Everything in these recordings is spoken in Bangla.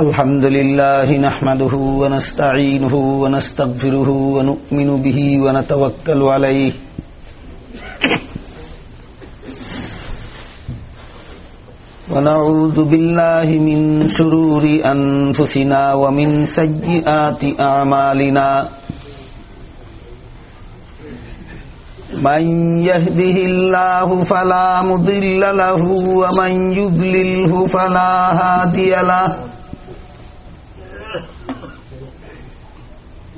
الحمد لله نحمده ونستعينه ونستغفره ونؤمن به ونتوكل عليه. ونعوذ بالله من شرور أنفسنا ومن سيئات أعمالنا. من يهده الله فلا مضل له ومن يضلله فلا هادي له.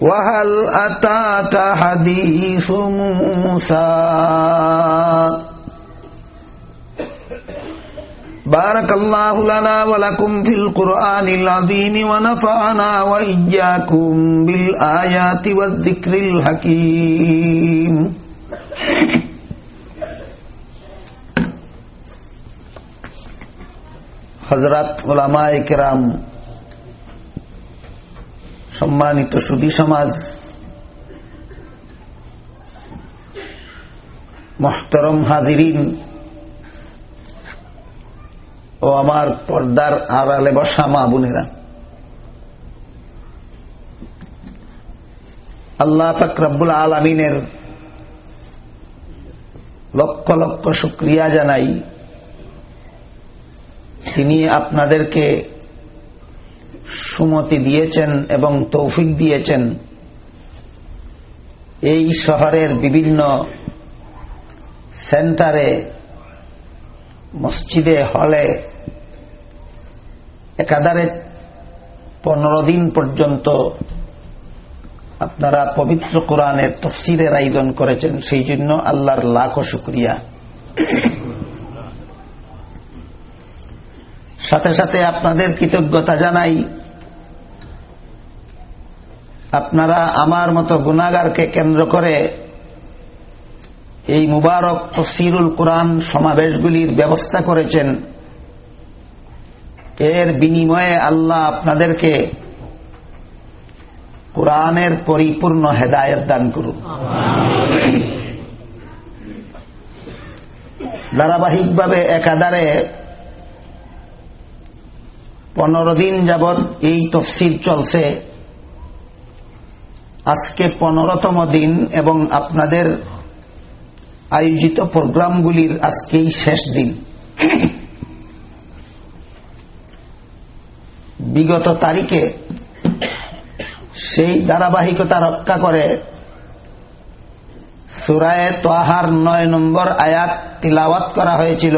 وهل أتاك حديث موسى؟ بارك الله لنا ولكم في القرآن العظيم ونفعنا وإياكم بالآيات والذكر الحكيم. حضرات علماء کرام সম্মানিত সুদী সমাজ, মহতরম হাজিরিন ও আমার পর্দার আড়ালে বসা মা বোনেরা। আল্লাহ ফাকরাবুল আলমিনের লক্ষ লক্ষ শুক্রিয়া জানাই। তিনি আপনাদেরকে সুমতি দিয়েছেন এবং তৌফিক দিয়েছেন। এই শহরের বিভিন্ন সেন্টারে, মসজিদে, হলে একাধারে পনেরো দিন পর্যন্ত আপনারা পবিত্র কোরআনের তফসিরের আয়োজন করেছেন। সেই জন্য আল্লাহর লাখো শুক্রিয়া। সাথে সাথে আপনাদের কৃতজ্ঞতা জানাই। আপনারা আমার মতো গুণাগারকে কেন্দ্র করে এই মুবারক তসিরুল কোরআন সমাবেশগুলির ব্যবস্থা করেছেন। এর বিনিময়ে আল্লাহ আপনাদেরকে কোরআনের পরিপূর্ণ হেদায়ত দান করুন। ধারাবাহিকভাবে একাধারে পনেরো দিন যাবৎ এই তফসিল চলছে। আজকে পনেরোতম দিন এবং আপনাদের আয়োজিত প্রোগ্রামগুলির আজকেই শেষ দিন। বিগত তারিখে সেই ধারাবাহিকতা রক্ষা করে সুরায় তোহার নয় নম্বর আয়াত তিলাওয়াত করা হয়েছিল।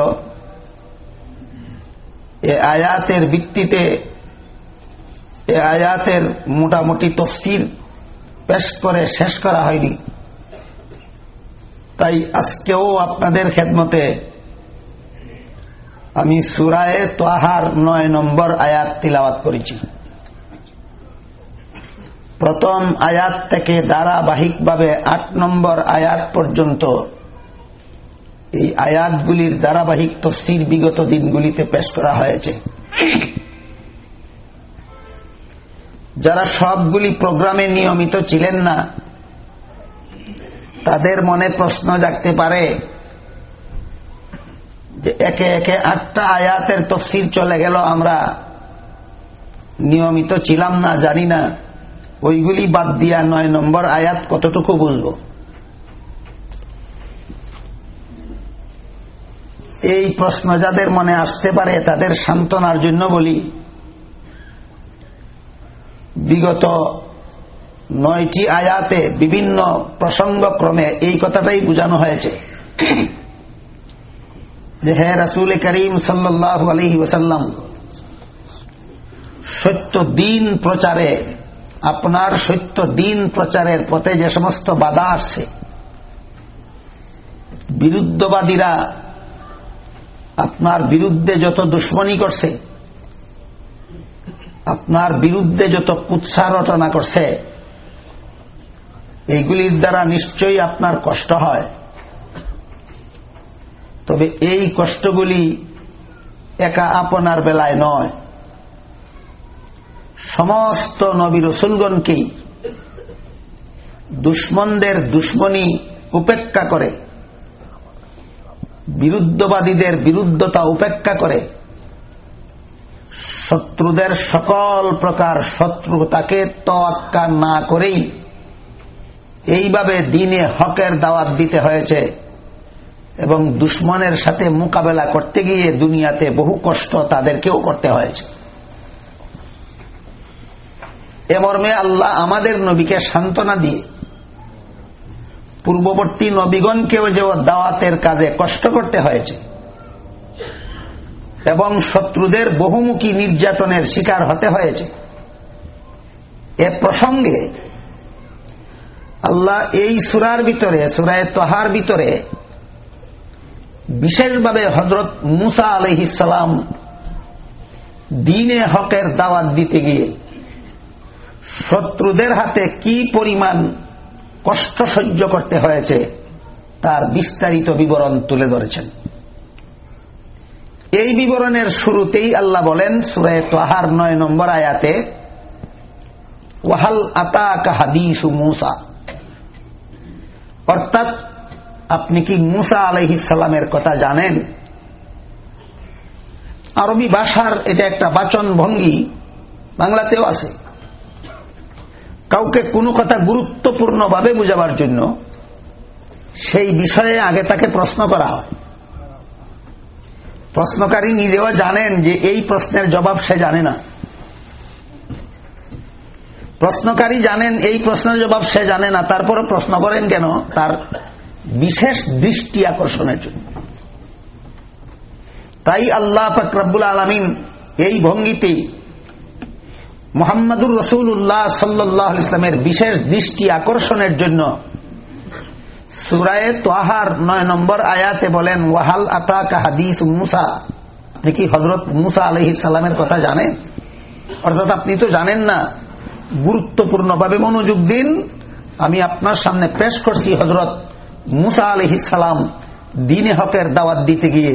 এ আয়াতের ভিত্তিতে এ আয়াতের মোটামুটি তফসিল পেশ করে শেষ করা হয়নি। তাই আজকেও আপনাদের খেদমতে আমি সুরায় তোহার নয় নম্বর আয়াত তিলাওয়াত করেছি। প্রথম আয়াত থেকে ধারাবাহিকভাবে আট নম্বর আয়াত পর্যন্ত এই আয়াতগুলির ধারাবাহিক তফসির বিগত দিনগুলিতে পেশ করা হয়েছে। যারা সবগুলি প্রোগ্রামে নিয়মিত ছিলেন না, তাদের মনে প্রশ্ন জাগতে পারে যে একে একে আটটা আয়াতের তফসির চলে গেল, আমরা নিয়মিত ছিলাম না, জানি না। ওইগুলি বাদ দিয়া নয় নম্বর আয়াত কতটুকু বুঝব? এই প্রশ্ন যাদের মনে আসতে পারে তাদের সান্ত্বনার জন্য বলি। বিগত নয়টি আয়াতে বিভিন্ন প্রসঙ্গক্রমে এই কথাটাই বোঝানো হয়েছে। যে হে রাসুল করিম সাল্লাহ আলহি ওসাল্লাম সত্য দিন প্রচারে, আপনার সত্য দিন প্রচারের পথে যে সমস্ত বাধা আসছে, বিরুদ্ধবাদীরা আপনার বিরুদ্ধে যত দুশ্মনী করছে, আপনার বিরুদ্ধে যত কুৎসা রচনা করছে, এইগুলির দ্বারা নিশ্চয়ই আপনার কষ্ট হয়। তবে এই কষ্টগুলি একা আপনার বেলায় নয়। সমস্ত নবী রসুলগণকেই দুশ্মনদের দুশ্মনী উপেক্ষা করে বিরুদ্ধবাদীদের বিরুদ্ধতা উপেক্ষা করে শত্রুদের সকল প্রকার শত্রুতাকে তোয়াক্কা না করেই এইভাবে দিনে হকের দাওয়াত দিতে হয়েছে এবং দুশ্মনের সাথে মোকাবেলা করতে গিয়ে দুনিয়াতে বহু কষ্ট তাদেরকেও করতে হয়েছে। এ মর্মে আল্লাহ আমাদের নবীকে সান্ত্বনা দিয়ে পূর্ববর্তী নবীগণকেও যে দাওয়াতের কাজে কষ্ট করতে হয়েছে এবং শত্রুদের বহুমুখী নির্যাতনের শিকার হতে হয়েছে, এ প্রসঙ্গে আল্লাহ এই সুরার ভিতরে, সুরায় তহার ভিতরে বিশেষভাবে হজরত মুসা আলহিসাম দিনে হকের দাওয়াত দিতে গিয়ে শত্রুদের হাতে কি পরিমাণ কষ্ট সহ্য করতে হয়েছে, তার বিস্তারিত বিবরণ তুলে ধরেছেন। এই বিবরণের শুরুতেই আল্লাহ বলেন সুরায় তোহার নয় নম্বর আয়াতে, ওয়াহাল আতা কাহাদিসু মুসা। অর্থাৎ, আপনি কি মুসা আলহিসাল্লামের কথা জানেন? আরবি ভাষার এটা একটা বাচন ভঙ্গি বাংলাতেও আছে। কাউকে কোনো কথা গুরুত্বপূর্ণভাবে বুঝাবার জন্য সেই বিষয়ে আগে তাকে প্রশ্ন করা হয়। প্রশ্নকারী নিজেও জানেন যে এই প্রশ্নের জবাব সে জানে না। প্রশ্নকারী জানেন এই প্রশ্নের জবাব সে জানে না তারপরে প্রশ্ন করেন কেন? তার বিশেষ দৃষ্টি আকর্ষণের জন্য। তাই আল্লাহ ফকরাবুল আলমিন এই ভঙ্গিতে মোহাম্মদুর রসুল্লাহ সাল্লাহ ইসলামের বিশেষ দৃষ্টি আকর্ষণের জন্য সুরায় তোহার নয় নম্বর আয়াতে বলেন, ওয়াহাল আতা কাহাদিস মুসা আপনি কি হজরত মুসা আলহি সাল্লামের কথা জানেন? অর্থাৎ আপনি তো জানেন না, গুরুত্বপূর্ণভাবে মনোযোগ দিন। আমি আপনার সামনে পেশ করছি হজরত মুসা আলহিসাম দিনে হকের দাওয়াত দিতে গিয়ে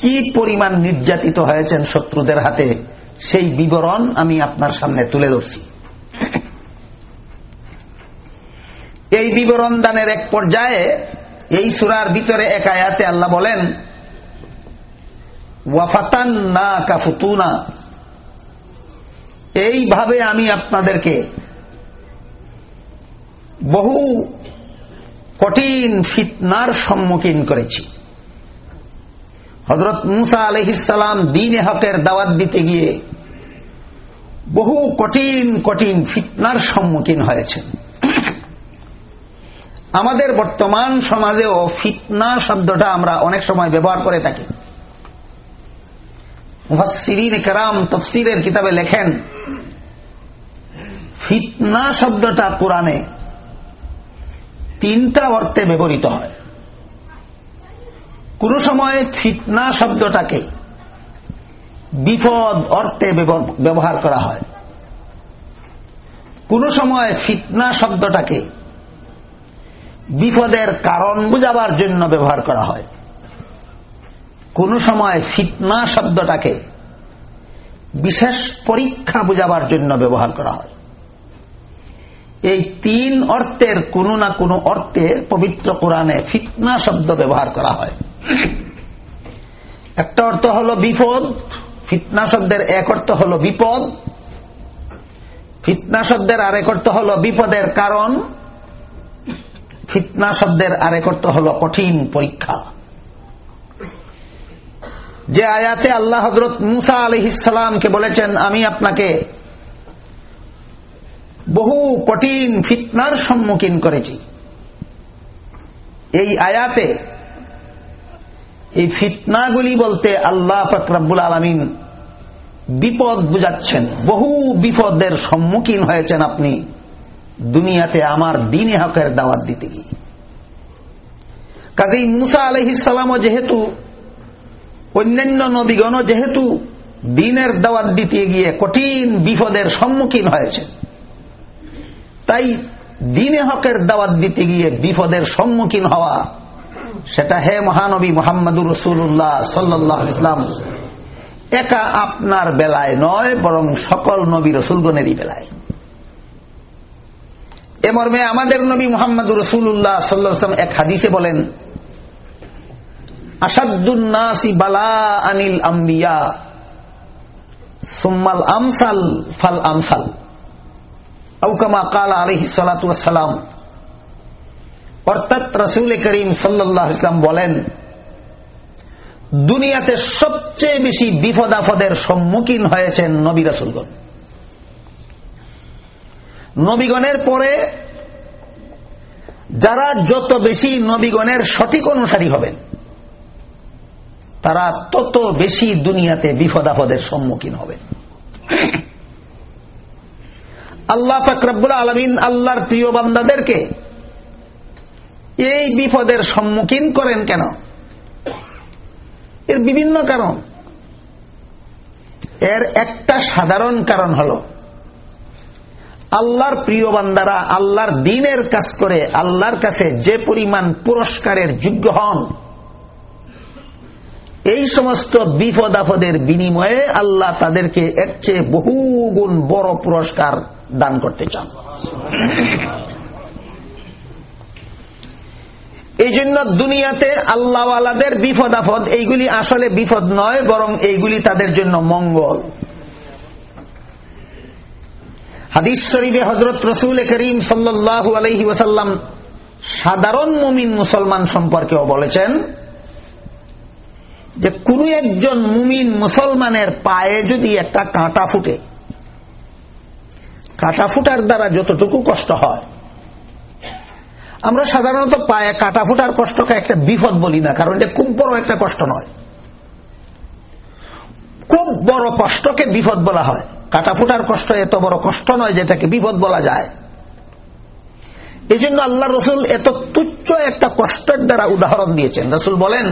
কি পরিমাণ নির্যাতিত হয়েছেন শত্রুদের হাতে? সেই বিবরণ আমি আপনার সামনে তুলে ধরছি। এই বিবরণ দানের এক পর্যায়ে এই সুরার ভিতরে এক আয়াতে আল্লাহ বলেন ওয়াফাতান না কাফুতুনা এইভাবে আমি আপনাদেরকে বহু কঠিন ফিতনার সম্মুখীন করেছি। হজরত মুসা আলহিসাম দিনে হকের দাওয়াত দিতে গিয়ে বহু কঠিন কঠিন ফিতনার সম্মুখীন হয়েছে আমাদের বর্তমান সমাজেও ফিতনা শব্দটা আমরা অনেক সময় ব্যবহার করে থাকি। মুহাসিরিন কেরাম তফসিরের কিতাবে লেখেন, ফিতনা শব্দটা কোরআনে তিনটা অর্থে ব্যবহৃত হয়। কোন সময় ফিতনা শব্দটাকে বিপদ অর্থে ব্যবহার করা হয়। কোন সময় ফিতনা শব্দটাকে বিপদের কারণ বুঝাবার জন্য ব্যবহার করা হয়। কোন সময় ফিতনা শব্দটাকে বিশেষ পরীক্ষা বুঝাবার জন্য ব্যবহার করা হয়। এই তিন অর্থের কোন না কোন অর্থে পবিত্র কোরআনে ফিতনা শব্দ ব্যবহার করা হয়। একটা অর্থ হল বিপদ ফিতনা শব্দের এক অর্থ হল বিপদ ফিতনা শব্দের আরেক অর্থ হল বিপদের কারণ ফিতনা শব্দের আরেক অর্থ হল কঠিন পরীক্ষা। যে আয়াতে আল্লাহ হজরত মুসা আলহিসামকে বলেছেন, আমি আপনাকে বহু কঠিন ফিতনার সম্মুখীন করেছি। এই আয়াতে এই ফিতনাগুলি বলতে আল্লাহ ফকরাবুল আলমিন বিপদ বুঝাচ্ছেন, বহু বিপদের সম্মুখীন হয়েছেন আপনি দুনিয়াতে আমার দিনে হকের দাওয়াত দিতে গিয়ে। কাজেই মুসা আলহিসামও যেহেতু, অন্যান্য নবীগণ যেহেতু দিনের দাওয়াত দিতে গিয়ে কঠিন বিপদের সম্মুখীন হয়েছে তাই দিনে হকের দাওয়াত দিতে গিয়ে বিপদের সম্মুখীন হওয়া সেটা হে মহানবী মোহাম্মদুর রসুল্লাহ সাল্লাহ ইসলাম একা আপনার বেলায় নয়, বরং সকল নবী রসুলগণেরই বেলায়। এ মর্মে আমাদের নবী মোহাম্মদ রসুল্লাহ সাল্লাম এক হাদিসে বলেন আসাদুন্নাসি বালা আনিল আম্বিয়া, সুম্মাল আমসাল ফাল আমসাল। আউকামা কাল আলহি সালাম অর্থাৎ রসুল করিম সাল্লাহ ইসলাম বলেন, দুনিয়াতে সবচেয়ে বেশি বিপদ আপদের সম্মুখীন হয়েছেন নবী রাসুলগণ। নবীগণের পরে যারা যত বেশি নবীগণের সঠিক অনুসারী হবেন, তারা তত বেশি দুনিয়াতে বিপদ আপদের সম্মুখীন হবেন। আল্লাহ ফাকরাবুল আলমিন আল্লাহর প্রিয় বান্দাদেরকে এই বিপদের সম্মুখীন করেন কেন? এর বিভিন্ন কারণ। এর একটা সাধারণ কারণ হল, আল্লাহর প্রিয় বান্দারা আল্লাহর দিনের কাজ করে, আল্লাহর কাছে যে পরিমাণ পুরস্কারের যোগ্য হন, এই সমস্ত বিপদ আপদের বিনিময়ে আল্লাহ তাদেরকে এর চেয়ে বহুগুণ বড় পুরস্কার দান করতে চান। এই জন্য দুনিয়াতে আল্লাহওয়ালাদের বিপদ আপদ, এইগুলি আসলে বিপদ নয়, বরং এইগুলি তাদের জন্য মঙ্গল। হাদিস শরীফে হজরত রসুল করিম সাল্লু আলহি ওসাল্লাম সাধারণ মুমিন মুসলমান সম্পর্কেও বলেছেন যে কোন একজন মুমিন মুসলমানের পায়ে যদি একটা কাঁটা ফুটে, কাঁটা ফুটার দ্বারা যতটুকু কষ্ট হয় আমরা সাধারণত পায়ে কাটা ফুটার কষ্টকে একটা বিপদ বলি না, কারণ এটা খুব বড় একটা কষ্ট নয়। খুব বড় কষ্টকে বিপদ বলা হয়। কাটা ফুটার কষ্ট এত বড় কষ্ট নয় যেটাকে বিপদ বলা যায়। এই জন্য আল্লাহ রসুল এত তুচ্ছ একটা কষ্টের দ্বারা উদাহরণ দিয়েছেন। রসুল বলেন,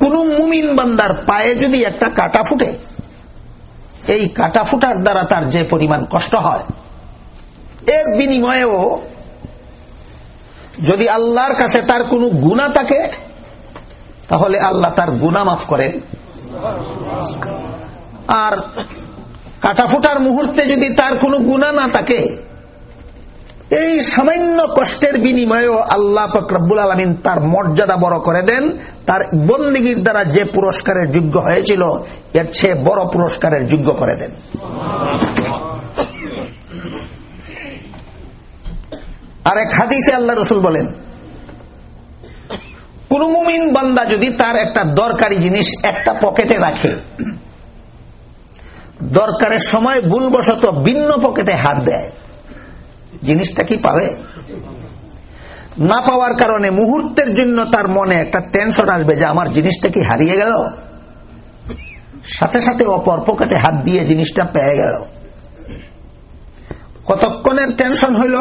কোন মুমিন বান্দার পায়ে যদি একটা কাটা ফুটে, এই কাটা ফুটার দ্বারা তার যে পরিমাণ কষ্ট হয়, এর বিনিময়েও যদি আল্লাহর কাছে তার কোনো গুণা থাকে, তাহলে আল্লাহ তার গুণা মাফ করেন আর কাটাফুটার মুহূর্তে যদি তার কোনো গুণা না থাকে, এই সামান্য কষ্টের বিনিময়েও আল্লাহ ফকরাবুল আলমিন তার মর্যাদা বড় করে দেন। তার বন্দিগির দ্বারা যে পুরস্কারের যোগ্য হয়েছিল, এর চেয়ে বড় পুরস্কারের যোগ্য করে দেন। আর এক হাদিসে আল্লাহ রসুল বলেন, কোন মুমিন বান্দা যদি তার একটা দরকারি জিনিস একটা পকেটে রাখে, দরকারের সময় ভুলবশত ভিন্ন পকেটে হাত দেয়, জিনিসটা কি পাবে? না পাওয়ার কারণে মুহূর্তের জন্য তার মনে একটা টেনশন আসবে যে আমার জিনিসটা কি হারিয়ে গেল? সাথে সাথে অপর পকেটে হাত দিয়ে জিনিসটা পেয়ে গেল। কতক্ষণের টেনশন হইল?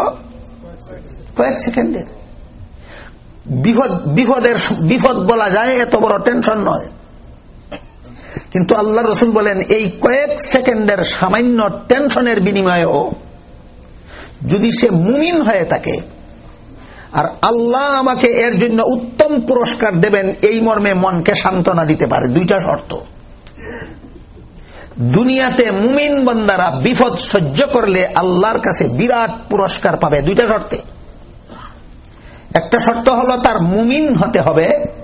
কয়েক সেকেন্ডের। বিপদ, বিপদের বিপদ বলা যায়, এত বড় টেনশন নয়। কিন্তু আল্লাহ রসুল বলেন, এই কয়েক সেকেন্ডের সামান্য টেনশনের বিনিময়েও যদি সে মুমিন হয়ে থাকে, আর আল্লাহ আমাকে এর জন্য উত্তম পুরস্কার দেবেন, এই মর্মে মনকে সান্ত্বনা দিতে পারে। দুইটা শর্ত। দুনিয়াতে মুমিন বন্দারা বিপদ সহ্য করলে আল্লাহর কাছে বিরাট পুরস্কার পাবে। দুইটা শর্তে। একটা শর্ত হলো তার মুমিন হতে হবে।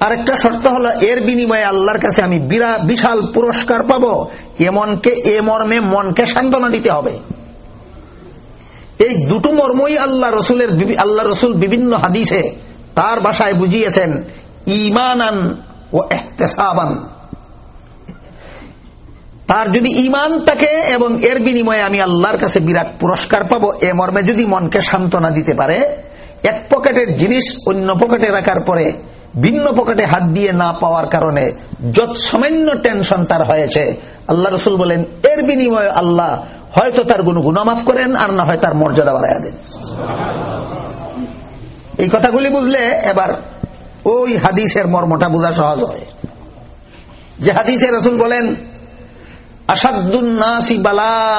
আর একটা শর্ত হলো এর বিনিময়ে আল্লাহর কাছে আমি বিশাল পুরস্কার পাব। এমনকে, এ মর্মে মনকে সান্ত্বনা দিতে হবে। এই দুটো মর্মই আল্লাহ রসুলের আল্লাহ রসুল বিভিন্ন হাদিসে তার বাসায় বুঝিয়েছেন ইমানান ও এহতেসাবান। তার যদি ইমান থাকে এবং এর বিনিময়ে আমি আল্লাহর কাছে বিরাট পুরস্কার পাবো, এ মর্মে যদি মনকে সান্ত্বনা দিতে পারে এক পকেটের জিনিস অন্য পকেটে রাখার পরে ভিন্ন পকেটে হাত দিয়ে না পাওয়ার কারণে যত সামান্য টেনশন তার হয়েছে। আল্লাহ রসুল বলেন, এর বিনিময়ে আল্লাহ হয়তো তার গুণ গুণমাফ করেন, আর না হয় তার মর্যাদা বাড়াইয়া দেন। এই কথাগুলি বুঝলে এবার ওই হাদিসের মর্মটা বোঝা সহজ হয়। যে হাদিসে রসুল বলেন আসাদুন্নাসি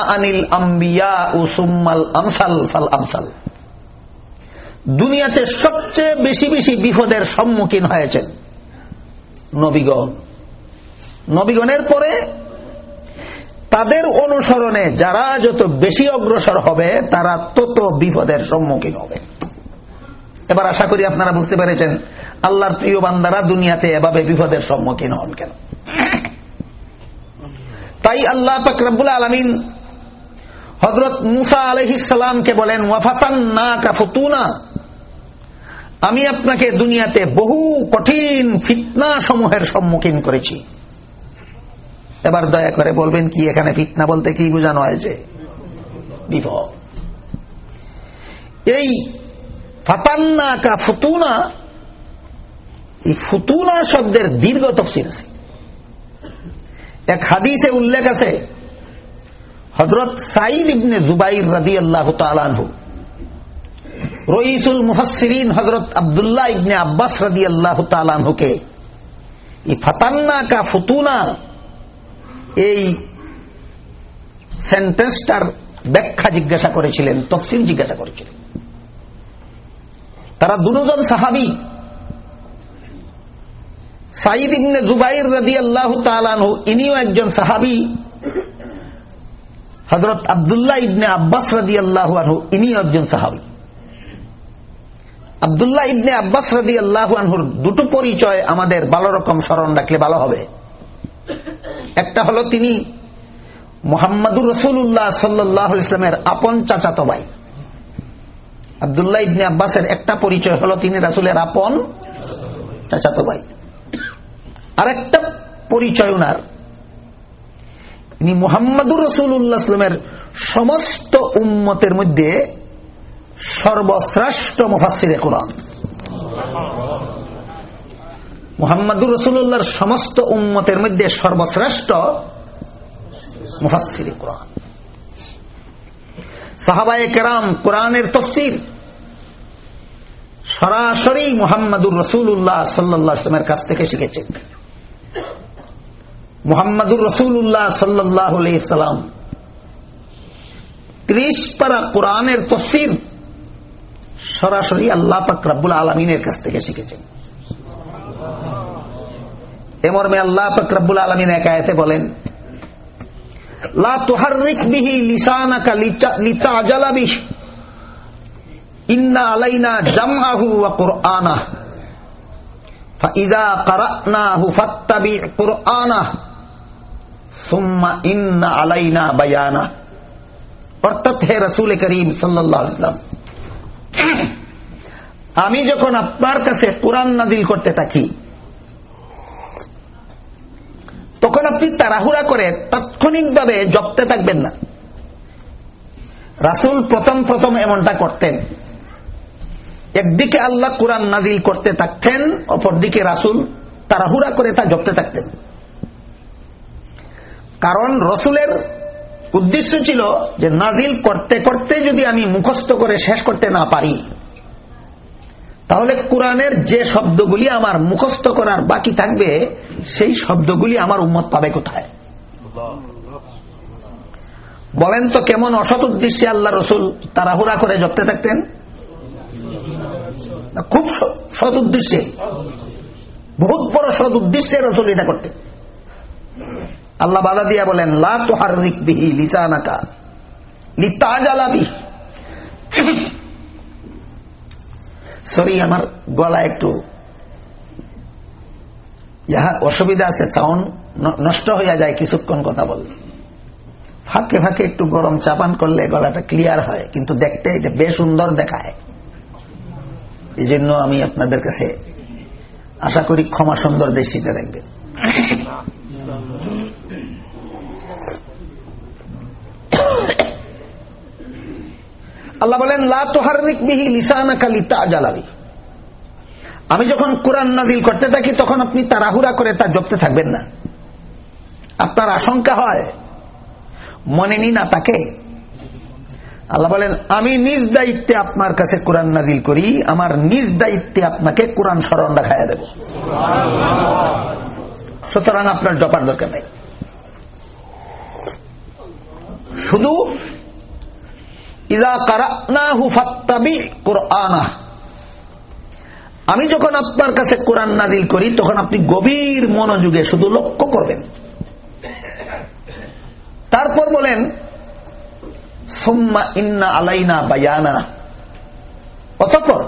আনিল আম্বিয়া ও সুম্মাল আমসাল ফাল আমসাল। দুনিয়াতে সবচেয়ে বেশি বেশি বিপদের সম্মুখীন হয়েছেন। নবীগণ। নবীগণের পরে তাদের অনুসরণে যারা যত বেশি অগ্রসর হবে, তারা তত বিপদের সম্মুখীন হবে। এবার আশা করি আপনারা বুঝতে পেরেছেন, আল্লাহর প্রিয় বান্দারা দুনিয়াতে এভাবে বিপদের সম্মুখীন হন কেন? তাই আল্লাহ ফকরাবুল আলমিন হজরত মুসা আলহিসামকে বলেন ওয়াফাতান না কাফতুনা আমি আপনাকে দুনিয়াতে বহু কঠিন ফিতনা সমূহের সম্মুখীন করেছি। এবার দয়া করে বলবেন, কি এখানে ফিতনা বলতে কি বোঝানো হয়েছে? বিপদ। এই ফাতান্না কা ফুতুনা, এই ফুতুনা শব্দের দীর্ঘ তফসিল আছে। এক হাদিসে উল্লেখ আছে হজরত সাইদ ইবনে জুবাইর রাজি আল্লাহ তালানহু রইসুল মুহসিরিন হজরত আবদুল্লাহ ইবনে আব্বাস রাজি আল্লাহ এই ফাতান্না কা ফুতুনা এই সেন্টেন্সটার ব্যাখ্যা জিজ্ঞাসা করেছিলেন, তফসিল জিজ্ঞাসা করেছিলেন। তারা দুজন সাহাবি সাইদ ইবনে জুবাইর রাজি আল্লাহ তালানহু ইনিও একজন সাহাবি হজরত আবদুল্লাহ ইবনে আব্বাস রাজি আল্লাহ আনহু, ইনিও একজন সাহাবি। আবদুল্লাহ ইবনে আব্বাস রাজি আল্লাহ আনহুর দুটো পরিচয় আমাদের ভালো রকম স্মরণ রাখলে ভালো হবে। একটা হলো তিনি মোহাম্মদুর রসুল্লাহ সাল্লাহ ইসলামের আপন চাচাতো ভাই আবদুল্লাহ ইবনে আব্বাসের একটা পরিচয় হলো তিনি রাসুলের আপন চাচাতো ভাই আরেকটা পরিচয় উনার ইনি মোহাম্মদুর রসুল্লাহামের সমস্ত উম্মতের মধ্যে সর্বশ্রেষ্ঠ মুফাসিরে কোরআন। মোহাম্মদুর রসুল্লাহর সমস্ত উম্মতের মধ্যে সর্বশ্রেষ্ঠ মুফাসিরে কোরআন। সাহাবায়ে কেরাম কোরআনের তফসির সরাসরি মোহাম্মদুর রসুল্লাহ সাল্লামের কাছ থেকে শিখেছেন। মোহাম্মদুর রসুল্লাহ সাল্লাহ সাল্লাম। ত্রিশ পারা কোরআনের তফসির সরাসরি আল্লাহ পাক রাব্বুল আলমিনের কাছ থেকে শিখেছেন। এমর্মে আল্লাহ পাক রাব্বুল আলমিন একায়তে বলেন, লা সুম্মা ইন্না আলাইনা বায়ানা। অর্থাৎ হে রাসূল করিম ওয়াসাল্লাম, আমি যখন আপনার কাছে কোরআন নাজিল করতে থাকি, তখন আপনি তাড়াহুড়া করে তাৎক্ষণিকভাবে জপতে থাকবেন না। রাসুল প্রথম প্রথম এমনটা করতেন। একদিকে আল্লাহ কোরআন নাজিল করতে থাকতেন, অপরদিকে রাসুল তাড়াহুড়া করে তা জপতে থাকতেন। কারণ রসুলের উদ্দেশ্য ছিল যে নাজিল করতে করতে যদি আমি মুখস্থ করে শেষ করতে না পারি, তাহলে কোরআনের যে শব্দগুলি আমার মুখস্থ করার বাকি থাকবে, সেই শব্দগুলি আমার উম্মত পাবে কোথায়? বলেন তো কেমন অসৎ উদ্দেশ্যে আল্লাহ রসুল তাড়াহুড়া করে জপতে থাকতেন? খুব সৎ উদ্দেশ্যে। বহুত বড় সৎ উদ্দেশ্যে রসুল এটা করতেন। আল্লাহ বাধা দিয়া বলেন সরি আমার গলা একটু যাহা অসুবিধা আছে সাউন্ড নষ্ট হইয়া যায় কিছুক্ষণ কথা বললে। ফাঁকে ফাঁকে একটু গরম চাপান করলে গলাটা ক্লিয়ার হয়, কিন্তু দেখতে এটা বেশ সুন্দর দেখায়। এই জন্য আমি আপনাদের কাছে আশা করি ক্ষমা সুন্দর দৃষ্টিতে দেখবেন। আল্লাহ বলেন, লা তোহারিক বিহি লিসানা কালি তা জ্বালাবি আমি যখন কোরআন নাজিল করতে থাকি, তখন আপনি তাড়াহুড়া করে তা জপতে থাকবেন না। আপনার আশঙ্কা হয়, মনে নি না তাকে? আল্লাহ বলেন, আমি নিজ দায়িত্বে আপনার কাছে কোরআন নাজিল করি, আমার নিজ দায়িত্বে আপনাকে কোরআন স্মরণ রাখাইয়া দেব। সুতরাং আপনার জপার দরকার নেই। শুধু আমি যখন আপনার কাছে কোরআন নাজিল করি, তখন আপনি গভীর মনোযোগে শুধু লক্ষ্য করবেন। তারপর বলেন অতঃপর,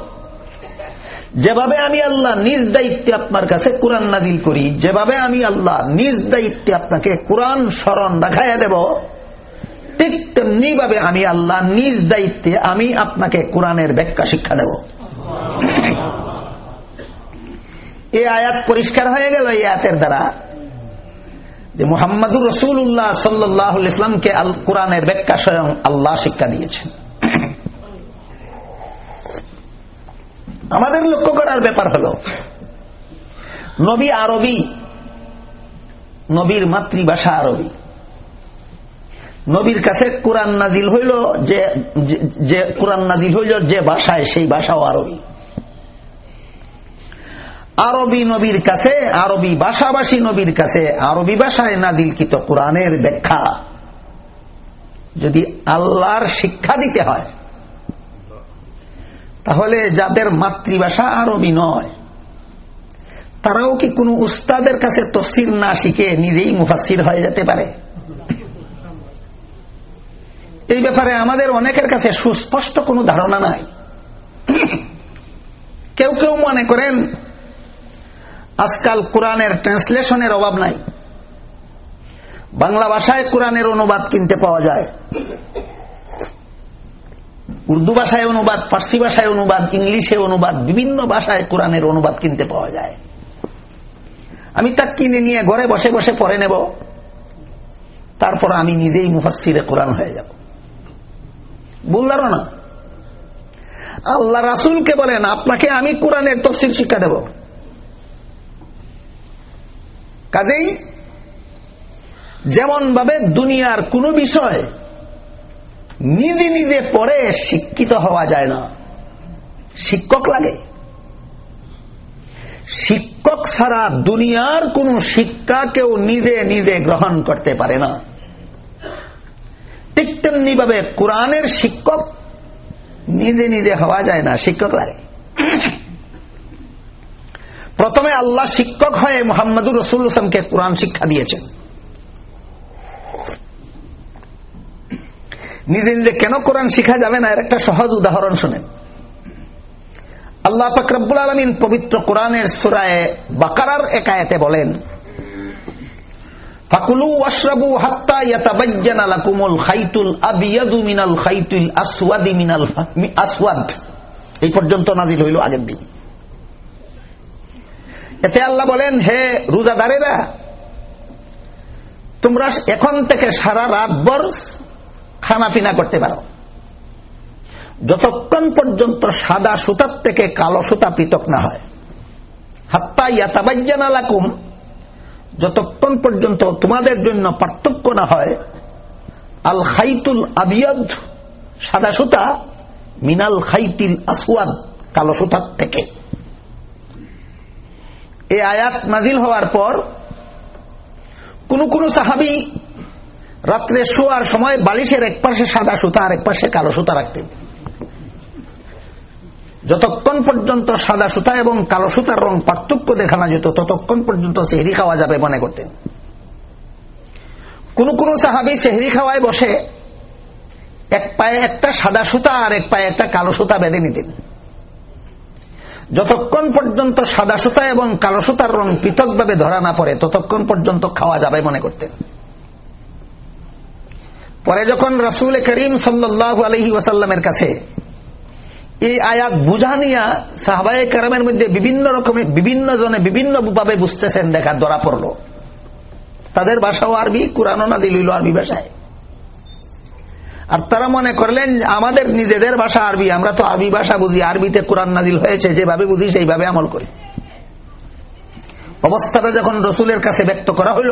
যেভাবে আমি আল্লাহ নিজ দায়িত্বে আপনার কাছে কোরআন নাজিল করি, যেভাবে আমি আল্লাহ নিজ দায়িত্বে আপনাকে কোরআন স্মরণ রাখাইয়া দেব ঠিক তেমনি ভাবে আমি আল্লাহ নিজ দায়িত্বে আমি আপনাকে কোরআনের ব্যাখ্যা শিক্ষা দেব। এই আয়াত পরিষ্কার হয়ে গেল এই আয়াতের দ্বারা। যে মোহাম্মদুর রসুল্লাহ সাল্লাহ ইসলামকে আল কোরআনের ব্যাখ্যা স্বয়ং আল্লাহ শিক্ষা দিয়েছেন। আমাদের লক্ষ্য করার ব্যাপার হল, নবী আরবি, নবীর মাতৃভাষা আরবি। নবীর কাছে কোরআন নাজিল হইল, যে কোরআন নাজিল হইল, যে ভাষায় সেই ভাষাও আরবি। আরবি নবীর কাছে, আরবি ভাষাভাষী নবীর কাছে আরবি ভাষায় নাজিলকৃত কোরআনের ব্যাখ্যা। যদি আল্লাহর শিক্ষা দিতে হয়, তাহলে যাদের মাতৃভাষা আরবি নয়, তারাও কি কোনো উস্তাদের কাছে তফসির না শিখে নিজেই মুফাসির হয়ে যেতে পারে? এই ব্যাপারে আমাদের অনেকের কাছে সুস্পষ্ট কোনো ধারণা নাই। কেউ কেউ মনে করেন, আজকাল কোরআনের ট্রান্সলেশনের অভাব নাই। বাংলা ভাষায় কোরআনের অনুবাদ কিনতে পাওয়া যায়। উর্দু ভাষায় অনুবাদ, ফার্সি ভাষায় অনুবাদ, ইংলিশে অনুবাদ, বিভিন্ন ভাষায় কোরআনের অনুবাদ কিনতে পাওয়া যায়। আমি তা কিনে নিয়ে ঘরে বসে বসে পড়ে নেব। তারপর আমি নিজেই মুফাসিরে কোরআন হয়ে যাব। বললারও না। আল্লাহ রাসুলকে বলেন, আপনাকে আমি কোরআনের তফসিল শিক্ষা দেব। কাজেই যেমন ভাবে দুনিয়ার কোন বিষয় নিজে নিজে পরে শিক্ষিত হওয়া যায় না। শিক্ষক লাগে। শিক্ষক ছাড়া দুনিয়ার কোন শিক্ষা কেউ নিজে নিজে গ্রহণ করতে পারে না। ঠিক তেমনি ভাবে কোরআনের শিক্ষক নিজে নিজে হওয়া যায় না, শিক্ষক লাগে। প্রথমে আল্লাহ শিক্ষক হয়ে মোহাম্মদুর রসুল হোসেনকে কোরআন শিক্ষা দিয়েছেন। নিজে নিজে কেন কোরআন শিখা যাবে না? এর একটা সহজ উদাহরণ শোনেন। আল্লাহ ফকরবুল আলমিন পবিত্র কোরআনের সুরায় বাকারার একায়েতে বলেন ফাকুলু ওয়াশরাবু হাত্তা ইয়াতাবাজ্জানা লাকুমুল খাইতুল আবিয়াদু মিনাল খাইতুল আসওয়াদি মিনাল আসওয়াদ এই পর্যন্ত নাজিল হইল আগের দিন। এতে আল্লাহ বলেন, হে রোজাদারেরা, তোমরা এখন থেকে সারা রাত বর খানা পিনা করতে পারো। যতক্ষণ পর্যন্ত সাদা সুতার থেকে কালো সুতা পৃথক না হয়। হাত্তা ইয়াতাবাজ্জানা লাকুম যতক্ষণ পর্যন্ত তোমাদের জন্য পার্থক্য না হয়, আল খাইতুল আবিয়দ সাদা সুতা, মিনাল খাইতিল আসওয়াদ, কালো সুতার থেকে। এই আয়াত নাজিল হওয়ার পর কোন কোন সাহাবি রাত্রে শোয়ার সময় বালিশের এক পাশে সাদা সুতা আর এক পাশে কালো সুতা রাখতেন। যতক্ষণ পর্যন্ত সাদা সুতা এবং কালো সুতার রং পার্থক্য দেখানো যেত, ততক্ষণ পর্যন্ত সেহরি খাওয়া যাবে মনে করতেন। কোন কোন সাহাবি সেহরি খাওয়ায় বসে, এক পায়ে একটা সাদা সুতা আর এক পায়ে একটা কালো সুতা বেঁধে নিতেন। যতক্ষণ পর্যন্ত সাদা সুতা এবং কালো সুতার রং পৃথকভাবে ধরা না পড়ে, ততক্ষণ পর্যন্ত খাওয়া যাবে মনে করতেন। পরে যখন রসুল করিম সাল্লাহ আলহি ওয়াসাল্লামের কাছে এই আয়াত বুঝা নিয়া সাহবাই কারামের মধ্যে বিভিন্ন রকমের, বিভিন্ন জনে বিভিন্ন ভাবে বুঝতেছেন, দেখা ধরা পড়ল। তাদের ভাষাও আরবি কোরআন না দিল আরবি ভাষায়। আর তারা মনে করলেন, আমাদের নিজেদের ভাষা আরবি, আমরা তো আরবি ভাষা বুঝি, আরবিতে কোরআন নাজিল হয়েছে, যেভাবে বুঝি সেইভাবে আমল করি। অবস্থাটা যখন রসুলের কাছে ব্যক্ত করা হইল,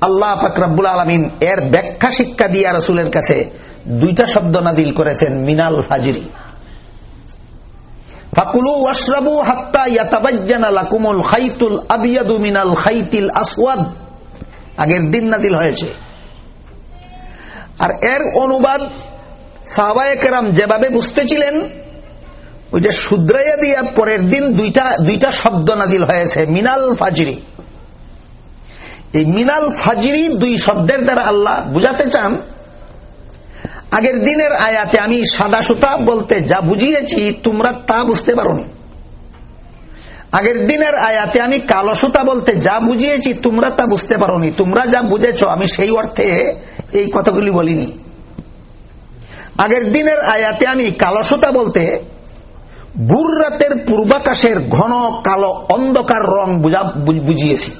আল্লাহ ফাকরাবুল আলমিন এর ব্যাখ্যা শিক্ষা দিয়া রসুলের কাছে দুইটা শব্দ নাজিল করেছেন মিনাল ফাজিরি আগের দিন হয়েছে। আর এর অনুবাদ যেভাবে বুঝতেছিলেন ওইটা শুদ্রাইয়া দিয়া পরের দিন দুইটা দুইটা শব্দ নাজিল হয়েছে, মিনাল ফাজিরি এই মিনাল ফাজিরি দুই শব্দের দ্বারা আল্লাহ বুঝাতে চান আগের দিনের আয়াতে আমি সাদা সুতা বলতে যা বুঝিয়েছি, তোমরা তা বুঝতে পারো আগের দিনের আয়াতে আমি কালো সুতা বলতে যা বুঝিয়েছি, তোমরা তা বুঝতে পারো তোমরা যা বুঝেছ, আমি সেই অর্থে এই কথাগুলি বলিনি। আগের দিনের আয়াতে আমি কালো সুতা বলতে বুর রাতের পূর্বাকাশের ঘন কালো অন্ধকার রং বুঝিয়েছি।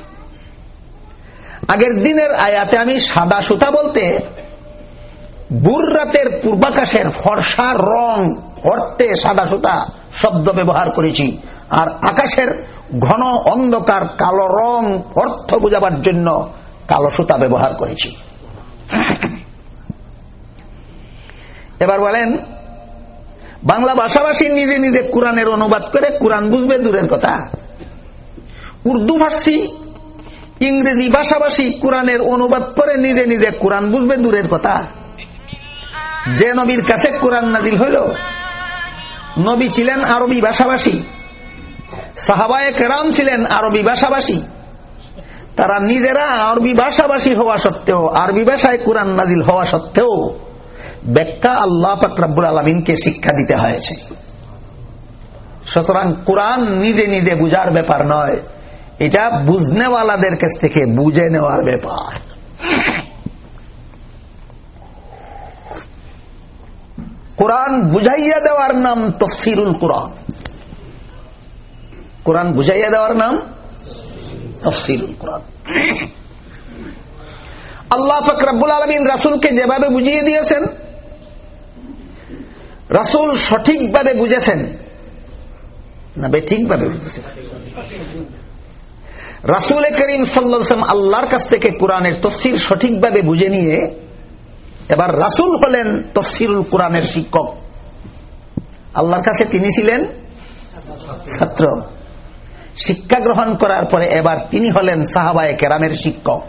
আগের দিনের আয়াতে আমি সাদা সুতা বলতে বুর রাতের পূর্বাকাশের ফর্সা রং অর্থে সাদা সুতা শব্দ ব্যবহার করেছি। আর আকাশের ঘন অন্ধকার কালো রং, অর্থ বোঝাবার জন্য কালো সুতা ব্যবহার করেছি। এবার বলেন, বাংলা ভাষাভাষী নিজে নিজে কোরআনের অনুবাদ করে কোরআন বুঝবে দূরের কথা। উর্দু ভাষী, ইংরেজি ভাষাভাষী কোরআনের অনুবাদ করে নিজে নিজে কোরআন বুঝবে দূরের কথা। যে নবীর কাছে কোরআন নাজিল হইল, নবী ছিলেন আরবি ভাষাভাষী, সাহাবায় কেরাম ছিলেন আরবি ভাষাভাষী। তারা নিজেরা আরবি ভাষাভাষী হওয়া সত্ত্বেও, আরবি ভাষায় কোরআন নাজিল হওয়া সত্ত্বেও ব্যাখ্যা আল্লাহ ফাকরাবুল আলমিনকে শিক্ষা দিতে হয়েছে। সুতরাং কোরআন নিজে নিজে বুঝার ব্যাপার নয়, এটা বুঝনেওয়ালাদের কাছ থেকে বুঝে নেওয়ার ব্যাপার। কোরআন বুঝাইয়া দেওয়ার নাম তফসিরুল কোরআন। কোরআন বুঝাইয়া দেওয়ার নাম তফসিরুল কোরআন। আল্লাহ ফকরাবুল আলমিন রাসুলকে যেভাবে বুঝিয়ে দিয়েছেন, রাসুল সঠিকভাবে বুঝেছেন না বেঠিকভাবে বুঝেছেন। রাসুল করিম সাল্লাম আল্লাহর কাছ থেকে কোরআনের তফসির সঠিকভাবে বুঝে নিয়ে এবার রাসুল হলেন তফসিরুল কোরআনের শিক্ষক। আল্লাহর কাছে তিনি ছিলেন ছাত্র। শিক্ষা গ্রহণ করার পরে এবার তিনি হলেন সাহাবায় কেরামের শিক্ষক।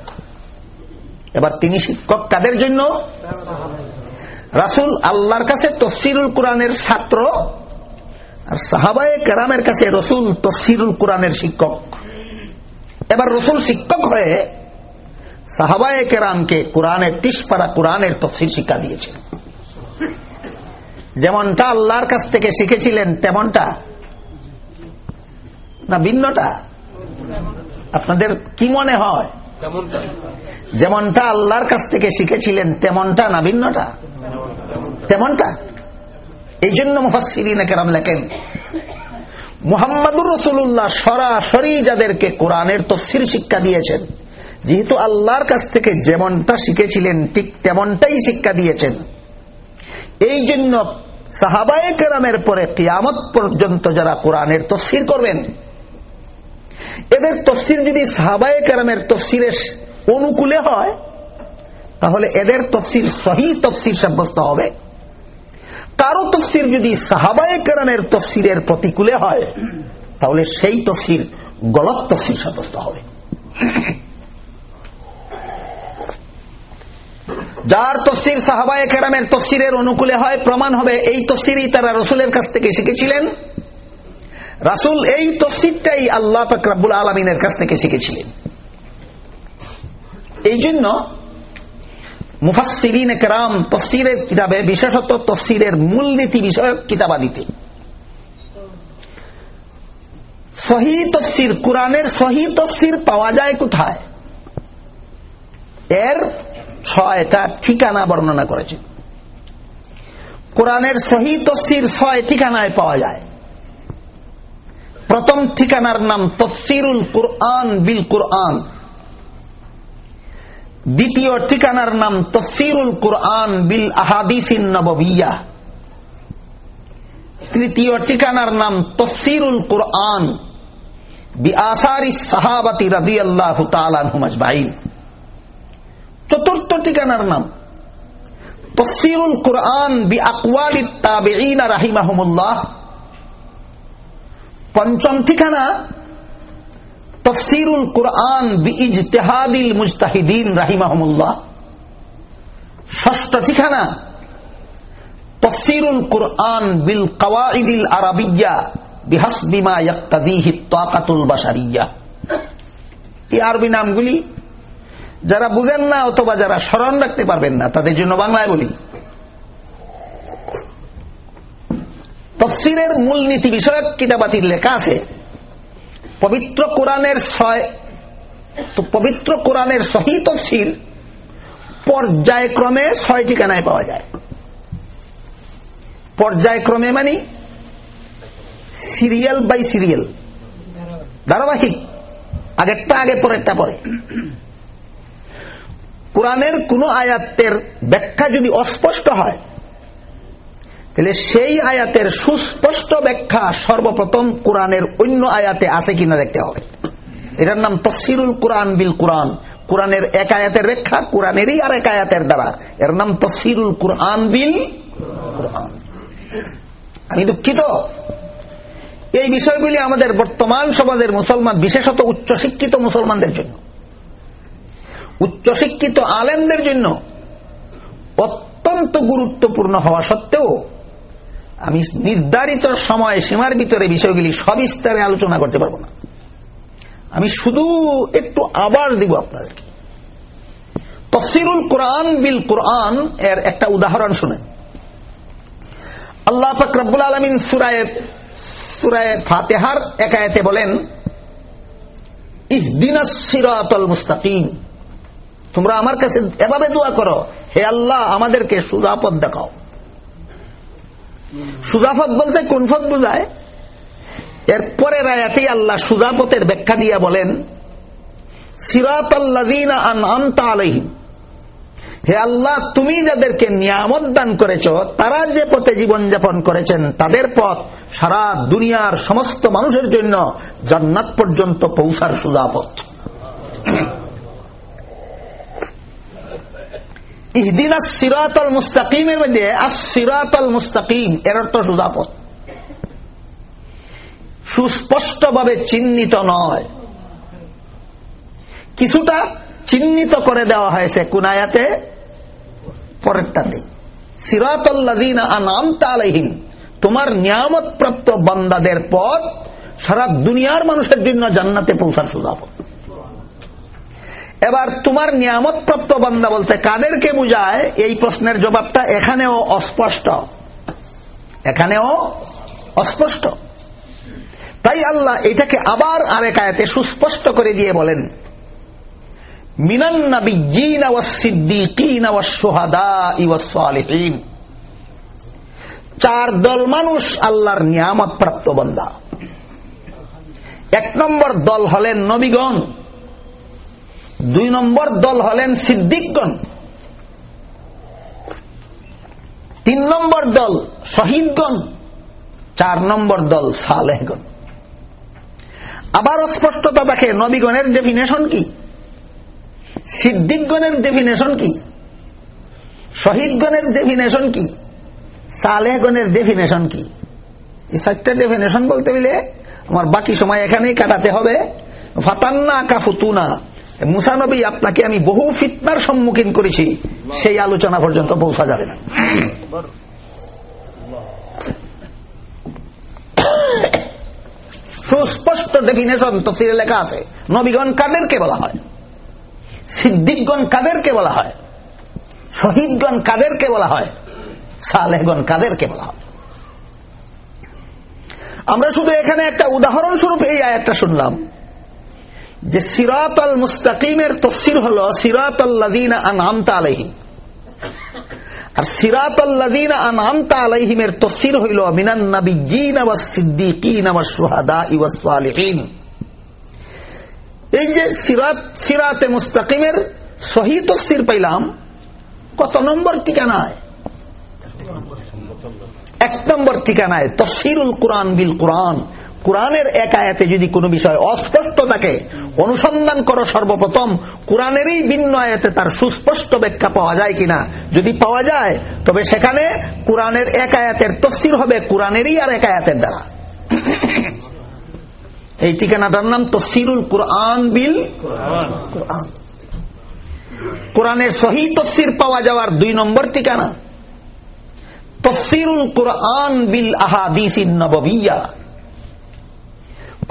এবার তিনি শিক্ষক কাদের জন্য? রাসুল আল্লাহর কাছে তফসিরুল কোরআনের ছাত্র আর সাহাবায় কেরামের কাছে রসুল তফসিরুল কোরআনের শিক্ষক। এবার রসুল শিক্ষক হয়ে সাহাবায় কেরামকে কোরআনের টিসপাড়া কোরআনের তফসির শিক্ষা দিয়েছেন। যেমনটা আল্লাহর কাছ থেকে শিখেছিলেন তেমনটা। না ভিন্নটা। আপনাদের কি মনে হয়? যেমনটা আল্লাহর কাছ থেকে শিখেছিলেন তেমনটা না ভিন্নটা? তেমনটা। এই জন্য মুফাসিরিনেকেরাম লেখেন মুহাম্মদুর রসুল্লাহ সরাসরি যাদেরকে কোরআনের তফসির শিক্ষা দিয়েছেন যেহেতু আল্লাহর কাছ থেকে যেমনটা শিখেছিলেন, ঠিক তেমনটাই শিক্ষা দিয়েছেন। এই জন্য সাহাবায় কেরামের পরে কিয়ামত পর্যন্ত যারা কোরআনের তফসির করবেন, এদের তফসির যদি সাহাবায় কেরামের তফসিরের অনুকূলে হয়, তাহলে এদের তফসির সহি তফসির সাব্যস্ত হবে। কারও তফসির যদি সাহাবায় কেরামের তফসিরের প্রতিকূলে হয়, তাহলে সেই তফসির গলত তফসির সাব্যস্ত হবে। যার তফসির সাহাবায় কেরামের তফসিরের অনুকূলে হয়, প্রমাণ হবে এই তফসিরই তারা রসুলের কাছ থেকে শিখেছিলেন। রাসুল এই তফসিরটাই আল্লাহ ফকরাবুল আলমিনের কাছ থেকে শিখেছিলেন। এই জন্য মুফাসিরিন একরাম তফসিরের কিতাবে, বিশেষত তফসিরের মূলনীতি বিষয়ক কিতাবাদিতে সহি তফসির, কোরআনের সহি তফসির পাওয়া যায় কোথায়? এর ছয়টা ঠিকানা বর্ণনা করেছে। কোরআনের সহি তফসির ছয় ঠিকানায় পাওয়া যায়। প্রথম ঠিকানার নাম তফসিরুল কোরআন বিল কোরআন। দ্বিতীয় ঠিকানার নাম তফিরুল কুরআন বিল আহাদিসিন নবিয়া তৃতীয় ঠিকানার নাম তফসিরুল কুরআন বি আসারি সাহাবাতি রাজি আল্লাহ তালানহুমাজবাইন চতুর্থ ঠিকানার নাম। তফসিরুল কোরআন বি আকওয়ালি তাবেঈন রাহিমাহুমুল্লাহ। পঞ্চম ঠিকানা, তফসিরুল কোরআন বি ইজতেহাদিল মুজতাহিদিন রাহিমাহমুল্লাহ। ষষ্ঠ ঠিকানা, তফসিরুল কোরআন বিল কওয়াইদিল আরবিয়া বিহাসবিমা ইয়াক্তাদিহি তাকাতুল বাসারিয়া এই আরবি নামগুলি যারা বুঝেন না অথবা যারা স্মরণ রাখতে পারবেন না, তাদের জন্য বাংলায় বলি। তফসিরের মূলনীতি বিষয়ক কিতাবাতির লেখা আছে, পবিত্র কোরআনের ছয় পবিত্র কোরআনের সহি তফসির পর্যায়ক্রমে ছয় ঠিকানায় পাওয়া যায়। পর্যায়ক্রমে মানে সিরিয়াল বাই সিরিয়াল। ধারাবাহিক। আগেরটা আগে পরেরটা পরে। কোরআনের কোন আয়াতের ব্যাখ্যা যদি অস্পষ্ট হয়, তাহলে সেই আয়াতের সুস্পষ্ট ব্যাখ্যা সর্বপ্রথম কোরআনের অন্য আয়াতে আছে কিনা দেখতে হবে। এটার নাম তফসিরুল কোরআন বিল কোরআন। কোরআনের এক আয়াতের ব্যাখ্যা, কোরআনেরই আর এক আয়াতের দ্বারা। এর নাম তফসিরুল কোরআন বিল কোরআন। আমি দুঃখিত। এই বিষয়গুলি আমাদের বর্তমান সমাজের মুসলমান, বিশেষত উচ্চশিক্ষিত মুসলমানদের জন্য। উচ্চশিক্ষিত আলেমদের জন্য অত্যন্ত গুরুত্বপূর্ণ হওয়া সত্ত্বেও আমি নির্ধারিত সময় সীমার ভিতরে বিষয়গুলি সবিস্তারে আলোচনা করতে পারব না। আমি শুধু একটু আবার দিব আপনাদেরকে। তফসিরুল কোরআন বিল কোরআন এর একটা উদাহরণ শুনেন। আল্লাহ ফকরবুল আলমিন সুরায় সুরায় ফাতেহার একায়তে বলেন ইহদিনাসিরাতল মুস্তাকিম। তোমরা আমার কাছে এভাবে দোয়া করো, হে আল্লাহ, আমাদেরকে সুজাপদ দেখাও। সুজাফত বলতে কোন ফত বোঝায়? এরপরে রায়াতেই আল্লাহ সুজাপতের ব্যাখ্যা দিয়া বলেন আলাইহিম। হে আল্লাহ, তুমি যাদেরকে নিয়ামত দান করেছ, তারা যে পথে জীবনযাপন করেছেন, তাদের পথ সারা দুনিয়ার সমস্ত মানুষের জন্য জান্নাত পর্যন্ত পৌঁছার সুজাপথ ইহদিন মুস্তাকিমের মধ্যে সিরাতল মুস্তাকিম, এর অর্থ সুস্পষ্টভাবে চিহ্নিত নয়। কিছুটা চিহ্নিত করে দেওয়া হয়েছে কোন আয়াতে পরেরটাতে সিরাতল্লাদিন আনাম তালাইহিম তোমার নিয়ামত প্রাপ্ত বান্দাদের পথ সারা দুনিয়ার মানুষের জন্য জান্নাতে পৌঁছার সুজাপথ। এবার তোমার নিয়ামত প্রাপ্ত বান্দা বলতে কাদেরকে বুঝায়? এই প্রশ্নের জবাবটা এখানেও অস্পষ্ট। এখানেও অস্পষ্ট। তাই আল্লাহ এটাকে আবার আরেক আয়াতে সুস্পষ্ট করে দিয়ে বলেন চার দল মানুষ আল্লাহর নিয়ামত প্রাপ্ত বন্দা। এক নম্বর দল হলেন নবীগণ। দুই নম্বর দল হলেন সিদ্দিকগণ। তিন নম্বর দল শহীদগণ। চার নম্বর দল সালেহগণ। আবার স্পষ্টতা দেখে নবীগণের ডেফিনেশন কি? সিদ্দিকগণের ডেফিনেশন কি? শহীদগণের ডেফিনেশন কি? সালেহগণের ডেফিনেশন কি? এই চারটা ডেফিনেশন বলতে গেলে আমার বাকি সময় এখানেই কাটাতে হবে। ফাতান্না কাফুতুনা। মুসানবী আপনাকে আমি বহু ফিতনার সম্মুখীন করেছি। সেই আলোচনা পর্যন্ত পৌঁছা যাবে না। সুস্পষ্ট ডেফিনেশন তফসিলে লেখা আছে। নবীগণ কাদেরকে বলা হয়? সিদ্দিকগণ কাদেরকে বলা হয়? শহীদগণ কাদেরকে বলা হয়? সালেহগণ কাদেরকে বলা হয়? আমরা শুধু এখানে একটা উদাহরণস্বরূপ এই আয়াতটা শুনলাম। যে সিরাত আল মুস্তাকিমের তফসির হল সিরাত আল্লাদিনা আনআমতা আলাইহিম। আর সিরাত আল্লাদিনা আনআমতা আলাইহিমের তফসির হইল মিনান সিদ্দিকিন এই যে সিরাত, সিরাতে মুস্তাকিমের সহি তফসির পাইলাম, কত নম্বর ঠিকানায়? এক নম্বর ঠিকানায় তফসিরুল কোরআন বিল কোরআন। কোরআনের এক আয়াতে যদি কোনো বিষয় অস্পষ্ট থাকে অনুসন্ধান করো সর্বপ্রথম, কোরআনেরই ভিন্ন আয়াতে তার সুস্পষ্ট ব্যাখ্যা পাওয়া যায় কিনা? যদি পাওয়া যায়, তবে সেখানে কোরআনের এক আয়াতের তফসির হবে কোরআনেরই আর এক আয়াতের দ্বারা। এই ঠিকানাটার নাম তফসিরুল কোরআন বিল কোরআন। কোরআনের সহি তফসির পাওয়া যাওয়ার দুই নম্বর ঠিকানা। তফসিরুল কোরআন বিল আহাদিস নববিয়া।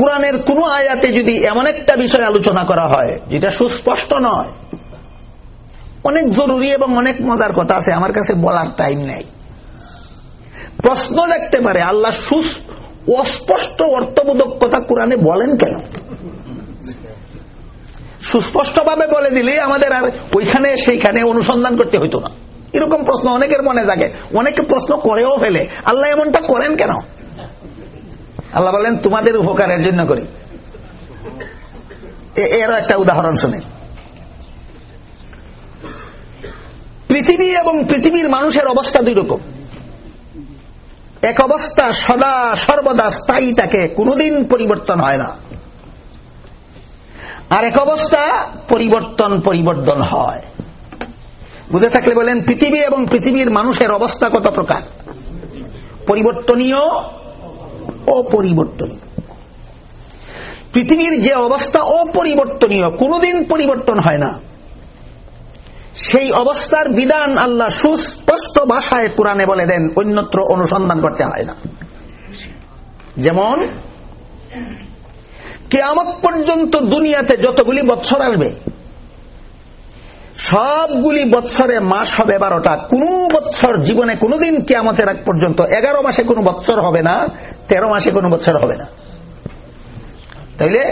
কোরআনের কোন আয়াতে যদি এমন একটা বিষয় আলোচনা করা হয়, যেটা সুস্পষ্ট নয়, অনেক জরুরি এবং অনেক মজার কথা আছে, আমার কাছে বলার টাইম নেই। প্রশ্ন দেখতে পারে, আল্লাহ সুস, অস্পষ্ট অর্থবোধক কথা কোরআনে বলেন কেন? সুস্পষ্ট ভাবে বলে দিলে আমাদের আর ওইখানে সেইখানে অনুসন্ধান করতে হইতো না। এরকম প্রশ্ন অনেকের মনে জাগে, অনেকে প্রশ্ন করেও ফেলে। আল্লাহ এমনটা করেন কেন? আল্লাহ বলেন তোমাদের উপকারের জন্য করি। এরও একটা উদাহরণ শুনে। পৃথিবী এবং পৃথিবীর মানুষের অবস্থা দুই রকম এক অবস্থা সদা সর্বদা স্থায়ী থাকে কোনোদিন পরিবর্তন হয় না। আর এক অবস্থা পরিবর্তন পরিবর্তন হয়। বুঝে থাকলে বলেন, পৃথিবী এবং পৃথিবীর মানুষের অবস্থা কত প্রকার? পরিবর্তনীয় অপরিবর্তনীয়। পৃথিবীর যে অবস্থা অপরিবর্তনীয়, কোনদিন পরিবর্তন হয় না। সেই অবস্থার বিধান আল্লাহ সুস্পষ্ট ভাষায় পুরাণে বলে দেন, অন্যত্র অনুসন্ধান করতে হয় না। যেমন, কেয়ামত পর্যন্ত দুনিয়াতে যতগুলি বৎসর আসবে সবগুলি বৎসরে মাস হবে বারোটা। কোন বৎসর জীবনে কোনদিন কেয়ামতের আগ পর্যন্ত এগারো মাসে কোনো বৎসর হবে না, তেরো মাসে কোনো বৎসর হবে না। তাইলে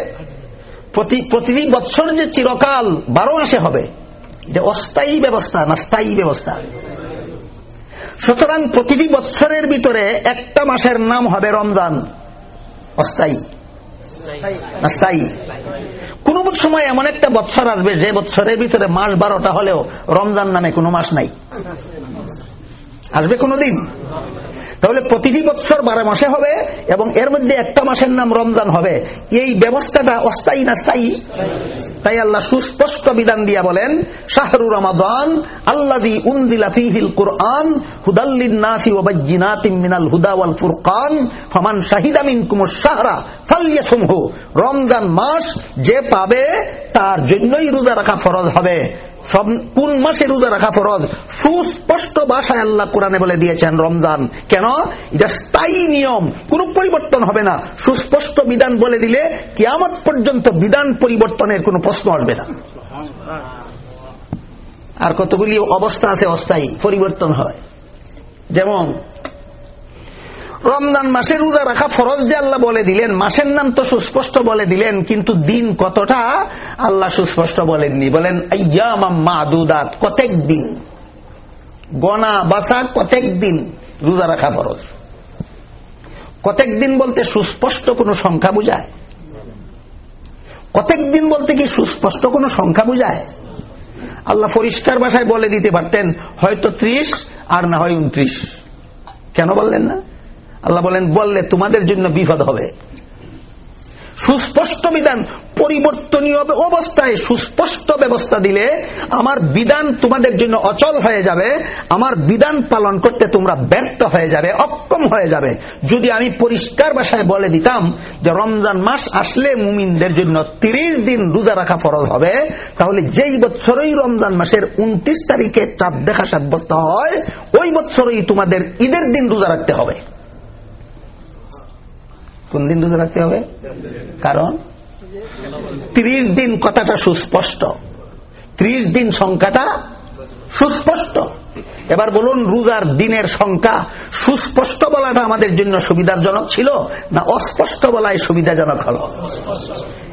প্রতিটি বৎসর যে চিরকাল বারো মাসে হবে, এটা অস্থায়ী ব্যবস্থা না স্থায়ী ব্যবস্থা? সুতরাং প্রতিটি বৎসরের ভিতরে একটা মাসের নাম হবে রমজান, অস্থায়ী। স্থায়ী কোন সময় এমন একটা বৎসর আসবে, যে বৎসরের ভিতরে মাস বারোটা হলেও রমজান নামে কোনো মাস নাই। আসবে কোনদিন তাহলে প্রতিটি বৎসর বারো মাসে হবে এবং এর মধ্যে একটা মাসের নাম রমজান হবে। এই ব্যবস্থাটা অস্থায়ী না স্থায়ী? তাই আল্লাহ সুস্পষ্ট বিধান দিয়া বলেন, শাহরু রমাদান আল্লাজি উনজিলা কুরআন হুদাল্লিন নাসি হুদা ওয়াল ফুরকান, ফামান শাহিদা মিনকুম শাহরা ফালিয়াসুমহু রমজান মাস যে পাবে, তার জন্যই রোজা রাখা ফরজ হবে। কোন মাসে রোজা রাখা ফরজ? সুস্পষ্ট ভাষায় আল্লাহ কোরআনে বলে দিয়েছেন রমজান। কেন? এটা স্থায়ী নিয়ম, কোন পরিবর্তন হবে না। সুস্পষ্ট বিধান বলে দিলে কেয়ামত পর্যন্ত বিধান পরিবর্তনের কোন প্রশ্ন আসবে না। আর কতগুলি অবস্থা আছে অস্থায়ী, পরিবর্তন হয়। যেমন রমজান মাসে রোজা রাখা ফরজ যে আল্লাহ বলে দিলেন, মাসের নাম তো সুস্পষ্ট বলে দিলেন, কিন্তু দিন কতটা? আল্লাহ সুস্পষ্ট বলেননি। বলেন মাদুদাত কতেক দিন? গনা, বাসা, কতেক দিন রোজা রাখা ফরজ? কতেক দিন বলতে সুস্পষ্ট কোন সংখ্যা বুঝায়? কতেক দিন বলতে কি সুস্পষ্ট কোন সংখ্যা বুঝায়? আল্লাহ পরিষ্কার ভাষায় বলে দিতে পারতেন, হয়তো ত্রিশ, আর না হয় উনত্রিশ কেন বললেন না? আল্লাহ বলেন, বললে তোমাদের জন্য বিপদ হবে। সুস্পষ্ট বিধান, পরিবর্তনীয় অবস্থায় সুস্পষ্ট ব্যবস্থা দিলে আমার বিধান তোমাদের জন্য অচল হয়ে যাবে, আমার বিধান পালন করতে তোমরা ব্যর্থ হয়ে যাবে, অক্ষম হয়ে যাবে। যদি আমি পরিষ্কার ভাষায় বলে দিতাম যে রমজান মাস আসলে মুমিনদের জন্য তিরিশ দিন রোজা রাখা ফরজ হবে, তাহলে যেই বছরই রমজান মাসের উনত্রিশ তারিখে চাঁদ দেখা সাব্যস্ত হয়, ওই বছরই তোমাদের ঈদের দিন রোজা রাখতে হবে। কোন দিন রোজা রাখতে হবে? কারণ ত্রিশ দিন কথাটা সুস্পষ্ট। ত্রিশ দিন সংখ্যাটা সুস্পষ্ট। এবার বলুন, রোজার দিনের সংখ্যা সুস্পষ্ট বলাটা আমাদের জন্য সুবিধাজনক ছিল না অস্পষ্ট বলাই সুবিধাজনক হল?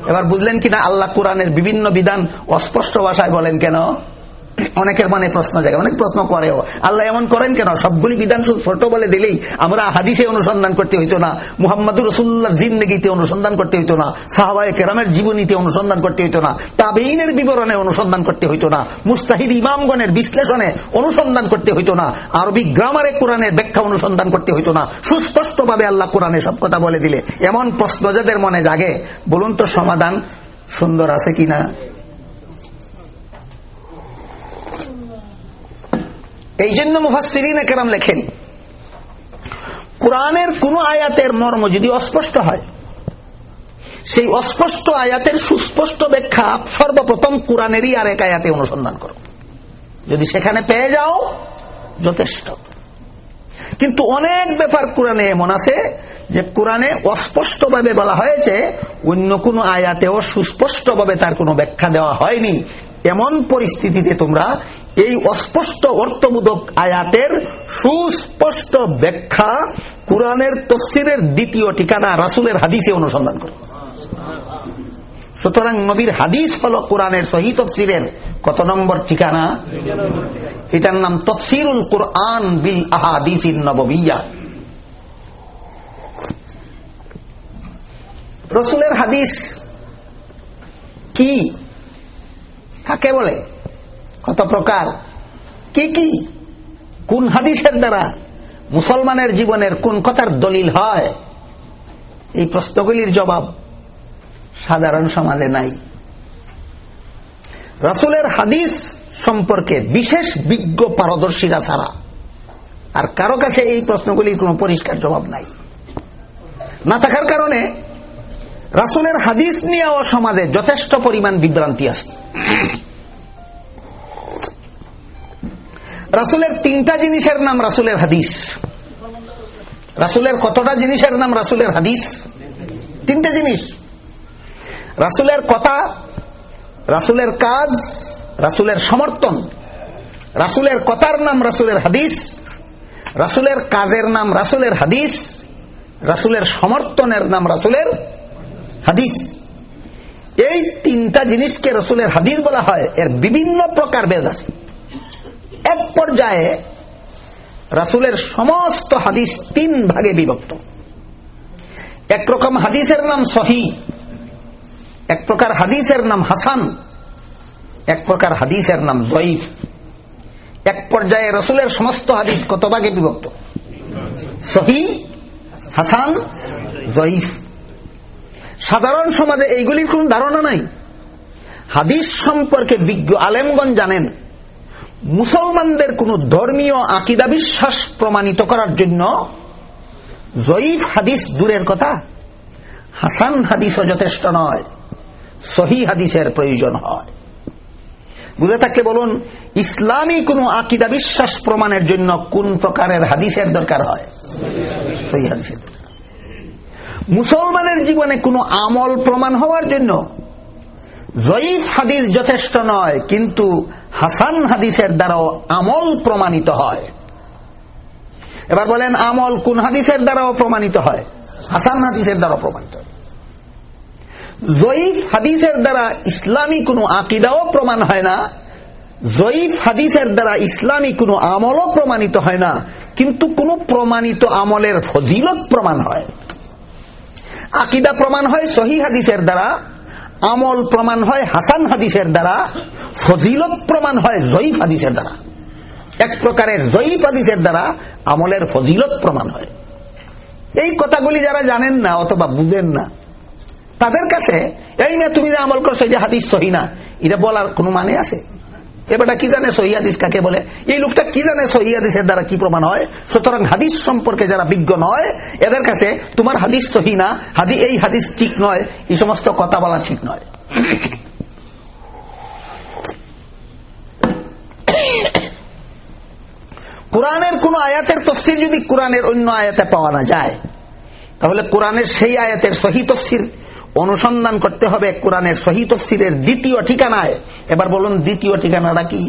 এবার বুঝলেন কিনা, আল্লাহ কোরআনের বিভিন্ন বিধান অস্পষ্ট ভাষায় বলেন কেন? অনেকের মনে প্রশ্ন জায়গা অনেক প্রশ্ন করেও। আল্লাহ এমন করেন কেন? সবগুলি বিধান ছোট বলে দিলেই আমরা হাদিসে অনুসন্ধান করতে হইতো না, মুহাম্মদুর রসুল্লাহ জিন্দগিতে অনুসন্ধান করতে হইতো না, সাহাবায় কেরামের জীবনীতে অনুসন্ধান করতে হইতো না তাবেইনের বিবরণে অনুসন্ধান করতে হইতো না, মুস্তাহিদ ইমামগণের বিশ্লেষণে অনুসন্ধান করতে হইতো না, আরবি গ্রামারে কোরআনের ব্যাখ্যা অনুসন্ধান করতে হইতো না, সুস্পষ্টভাবে আল্লাহ কোরআনে সব কথা বলে দিলে। এমন প্রশ্ন যাদের মনে জাগে, বলুন তো সমাধান সুন্দর আছে কিনা? এই জন্য মুফাসিরিন কেরাম লেখেন, কোরআনের কোন আয়াতের মর্ম যদি অস্পষ্ট হয়, সেই অস্পষ্ট আয়াতের সুস্পষ্ট ব্যাখ্যা সর্বপ্রথম কোরআনেরই আর এক আয়াতে অনুসন্ধান করো। যদি সেখানে পেয়ে যাও, যথেষ্ট। কিন্তু অনেক ব্যাপার কোরআনে এমন আছে যে কোরআনে অস্পষ্টভাবে বলা হয়েছে, অন্য কোনো আয়াতেও সুস্পষ্টভাবে তার কোনো ব্যাখ্যা দেওয়া হয়নি। এমন পরিস্থিতিতে তোমরা এই অস্পষ্ট অর্থবোধক আয়াতের সুস্পষ্ট ব্যাখ্যা কোরআনের তফসিরের দ্বিতীয় ঠিকানা রাসুলের হাদিসে অনুসন্ধান করো। সুতরাং নবীর হাদিস হল কোরআনের সহি তফসিরের কত নম্বর ঠিকানা? এটার নাম তফসিরুল কোরআন বিল আহাদিস নববিয়া। রসুলের হাদিস কি? কাকে বলে? কত প্রকার? কি কি? কোন হাদিসের দ্বারা মুসলমানের জীবনের কোন কথার দলিল হয়? এই প্রশ্নগুলির জবাব সাধারণ সমাজে নাই। রাসুলের হাদিস সম্পর্কে বিশেষ বিজ্ঞ পারদর্শীরা ছাড়া আর কারও কাছে এই প্রশ্নগুলির কোন পরিষ্কার জবাব নাই। না থাকার কারণে রাসুলের হাদিস নিয়েও সমাজে যথেষ্ট পরিমাণ বিভ্রান্তি আছে। রাসুলের তিনটা জিনিসের নাম রাসুলের হাদিস। রাসুলের কতটা জিনিসের নাম রাসুলের হাদিস? তিনটা জিনিস। রাসুলের কথা, রাসুলের কাজ, রাসুলের সমর্থন। রাসুলের কথার নাম রাসুলের হাদিস। রাসুলের কাজের নাম রাসুলের হাদিস। রাসুলের সমর্থনের নাম রাসুলের হাদিস। এই তিনটা জিনিসকে রসুলের হাদিস বলা হয়। এর বিভিন্ন প্রকার বেদ আছে। এক পর্যায়ে রাসুলের সমস্ত হাদিস তিন ভাগে বিভক্ত। একরকম হাদিসের নাম সহি, এক প্রকার হাদিসের নাম হাসান, এক প্রকার হাদিসের নাম জয়ীফ। এক পর্যায়ে রসুলের সমস্ত হাদিস কত ভাগে বিভক্ত? সহি, হাসান, জয়ীফ। সাধারণ সমাজে এইগুলির কোন ধারণা নাই। হাদিস সম্পর্কে বিজ্ঞ আলেমগঞ্জ জানেন। মুসলমানদের কোন ধর্মীয় আকিদা বিশ্বাস প্রমাণিত করার জন্য জয়ীফ হাদিস দূরের কথা, হাসান হাদিসও যথেষ্ট নয় সহি হাদিসের প্রয়োজন হয়। বুঝে থাকলে বলুন, ইসলামী কোন আকিদা বিশ্বাস প্রমাণের জন্য কোন প্রকারের হাদিসের দরকার হয়? সহি হাদিসের মুসলমানের জীবনে কোনো আমল প্রমাণ হওয়ার জন্য জয়ীফ হাদিস যথেষ্ট নয়, কিন্তু হাসান হাদিসের দ্বারাও আমল প্রমাণিত হয়। এবার বলেন, আমল কোন হাদিসের দ্বারাও প্রমাণিত হয়? হাসান হাদিসের দ্বারা প্রমাণিত হয়। জয়ীফ হাদিসের দ্বারা ইসলামী কোনো আকিদাও প্রমাণ হয় না। জয়ীফ হাদিসের দ্বারা ইসলামী কোনো আমলও প্রমাণিত হয় না। কিন্তু কোন প্রমাণিত আমলের ফজিলত প্রমাণ হয়। আকিদা প্রমাণ হয় সহি হাদিসের দ্বারা। আমল প্রমাণ হয় হাসান হাদিসের দ্বারা, ফজিলত প্রমাণ হয় জয়ীফ হাদিসের দ্বারা। এক প্রকারের জয়ীফ হাদিসের দ্বারা আমলের ফজিলত প্রমাণ হয়। এই কথাগুলি যারা জানেন না অথবা বুঝেন না, তাদের কাছে, এই না তুমি যে আমল করছ যে হাদিস সহি না, এটা বলার কোনো মানে আছে? এবারটা কি জানে সহিদিস কাকে বলে? এই লোকটা কি জানে সহিদিসের দ্বারা কি প্রমাণ হয়? সুতরাং হাদিস সম্পর্কে যারা বিজ্ঞ নয়, এদের কাছে তোমার হাদিস সহি না, হাদি, এই হাদিস ঠিক নয়, এই সমস্ত কথা বলা ঠিক নয়। কোরআনের কোন আয়াতের তফসির যদি কোরআনের অন্য আয়াতে পাওয়া না যায়, তাহলে কোরআনের সেই আয়াতের সহি তফসির অনুসন্ধান করতে হবে কোরআনের সহি তফসিরের দ্বিতীয় ঠিকানায়। এবার বলুন, দ্বিতীয় ঠিকানাটা কি?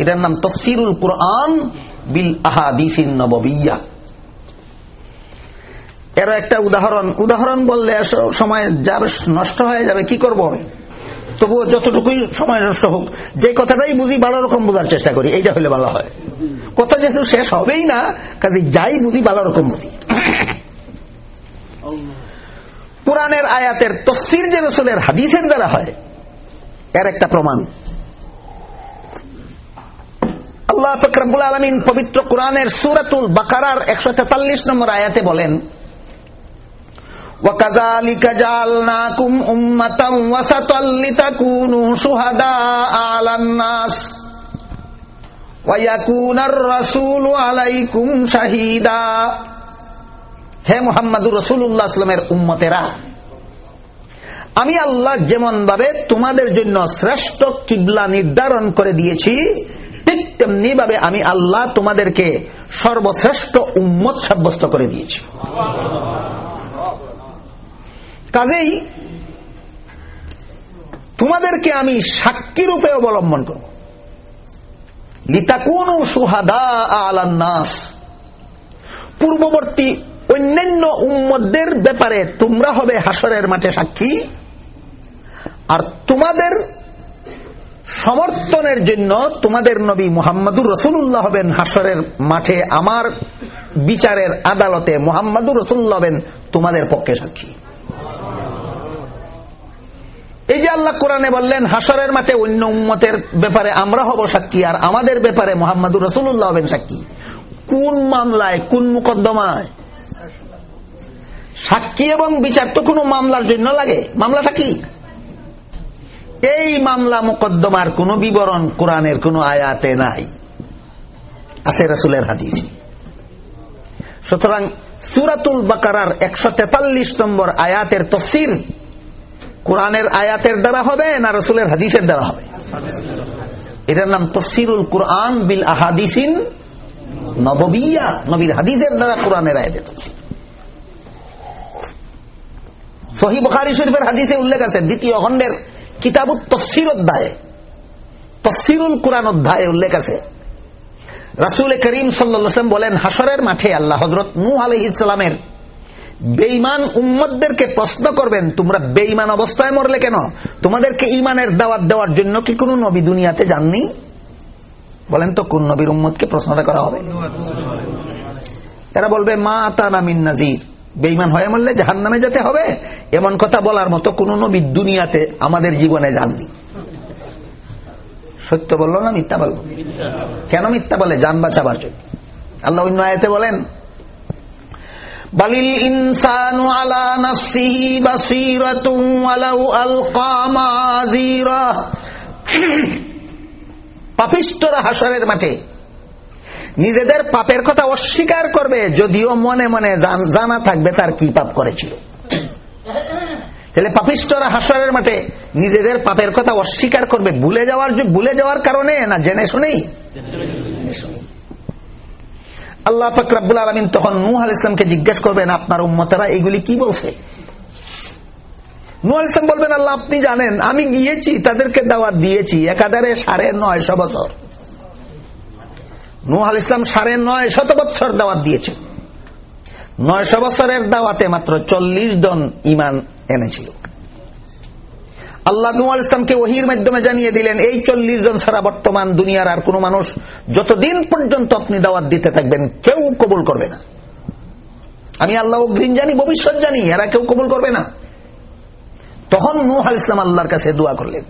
এটার নাম তফসিরুল কোরআন বিল আহাদিসিন নববিয়া। এর একটা উদাহরণ। উদাহরণ বললে সময় যাবে নষ্ট হয়ে যাবে, কি করব তবুও যতটুকুই সময় নষ্ট হোক, যে কথাটাই বুঝি ভালো রকম বোঝার চেষ্টা করি, এইটা হলে ভালো হয়। কথা যেহেতু শেষ হবেই না, কাজে যাই বুঝি ভালো রকম বুঝি। পুরাণের আয়াতের তফসির যে রসুলের হাদিসের দ্বারা হয় এর একটা প্রমাণ আল্লাহ ফকরাবুল আলমিন পবিত্র কোরআনের সুরাতুল বাকারার একশো তেতাল্লিশ নম্বর আয়াতে বলেন وكذلك جعلناكم أمة وسطا لتكونوا شهداء على الناس ويكون الرسول عليكم شهيدا হে মোহাম্মদুর রসুল্লাহ আসলামের উম্মতেরা, আমি আল্লাহ যেমন ভাবে তোমাদের জন্য শ্রেষ্ঠ কিবলা নির্ধারণ করে দিয়েছি, ঠিক তেমনি ভাবে আমি আল্লাহ তোমাদেরকে সর্বশ্রেষ্ঠ উম্মত সাব্যস্ত করে দিয়েছি। কাজেই তোমাদেরকে আমি সাক্ষী রূপে অবলম্বন করব। লিতাকুন সুহাদা আলান্নাস। পূর্ববর্তী অন্যান্য উম্মদের ব্যাপারে তোমরা হবে হাসরের মাঠে সাক্ষী। আর তোমাদের সমর্থনের জন্য তোমাদের নবী মোহাম্মদুর রসুল্লাহ হবেন হাসরের মাঠে। আমার বিচারের আদালতে মোহাম্মদুর রসুল্লাহ হবেন তোমাদের পক্ষে সাক্ষী। এই যে আল্লাহ কোরআনে বললেন, হাসরের মাঠে অন্য উম্মতের ব্যাপারে আমরা হব সাক্ষী, আর আমাদের ব্যাপারে মোহাম্মদুর রসুল্লাহ হবেন সাক্ষী। কোন মামলায়, কোন মুকদ্দমায়? সাক্ষী এবং বিচার তো কোনো মামলার জন্য লাগে। মামলাটা কি? এই মামলা মুকদ্দমার কোন বিবরণ কোরআনের কোন আয়াতে নাই। আছে রসুলের হাদিস। সুতরাং সুরাতুল বাকারার একশো তেতাল্লিশ নম্বর আয়াতের তফসির কোরআনের আয়াতের দ্বারা হবে না রসুলের হাদিসের দ্বারা হবে? এটার নাম তফসিরুল কোরআন বিল আহাদিসিন নববিয়া, নবীর হাদিসের দ্বারা কোরআনের আয়াতের তফসির সহি বখারি শরীফের হাদিসে উল্লেখ আছে, দ্বিতীয় খণ্ডের কিতাবুত তফসির অধ্যায়ে। তফসিরুল কোরআন অধ্যায়ে উল্লেখ আছে। রাসুল করিম সাল্লাম বলেন হাসরের মাঠে আল্লাহ হজরত নু আলহ ইসলামের বেইমান উম্মদদেরকে প্রশ্ন করবেন, তোমরা বেইমান অবস্থায় মরলে কেন? তোমাদেরকে ইমানের দাওয়াত দেওয়ার জন্য কি কোন নবী দুনিয়াতে যাননি? বলেন তো, কোন নবীর উম্মদকে প্রশ্নটা করা হবে? এরা বলবে, মা তানা মিন নাজির বেইমান হয়ে মরলে জাহান নামে যেতে হবে। এমন কথা বলার মতো কোন নবী দুনিয়াতে আমাদের জীবনে যাননি। সত্য বলল না মিথ্যা বলল? কেন মিথ্যা বলে? যান বাঁচাবার জন্য। আল্লাহ অন্য আয়তে বলেন, বালিল ইনসানু আলা নাফসিহি পাপিষ্ঠরা হাসরের মাঠে নিজেদের পাপের কথা অস্বীকার করবে, যদিও মনে মনে জানা থাকবে তার কি পাপ করেছিল। তাহলে পাপিষ্টরা হাসরের মাঠে নিজেদের পাপের কথা অস্বীকার করবে, ভুলে যাওয়ার ভুলে যাওয়ার কারণে না জেনে শুনেই? আল্লাহ ফকরাবুল আলমিন তখন নূহ আল ইসলামকে জিজ্ঞেস করবেন, আপনার উম্মতেরা এগুলি কি বলছে? নূহ আল ইসলাম বলবেন, আল্লাহ আপনি জানেন, আমি গিয়েছি, তাদেরকে দাওয়াত দিয়েছি, একাধারে সাড়ে নয়শো বছর। নূহ আল ইসলাম সাড়ে নয় শত বছর দাওয়াত দিয়েছে নয়শো বছরের দাওয়াতে মাত্র চল্লিশ জন ইমান এনেছিল। আল্লাহ নু আল ইসলামকে ওহির মাধ্যমে জানিয়ে দিলেন, এই চল্লিশ জন ছাড়া বর্তমান দুনিয়ার আর কোন মানুষ যতদিন পর্যন্ত আপনি দাওয়াত দিতে থাকবেন, কেউ কবুল করবে না। আমি আল্লাহ গ্রিন জানি, ভবিষ্যৎ জানি, এরা কেউ কবুল করবে না। তখন নূহ আল ইসলাম আল্লাহর কাছে দোয়া করলেন।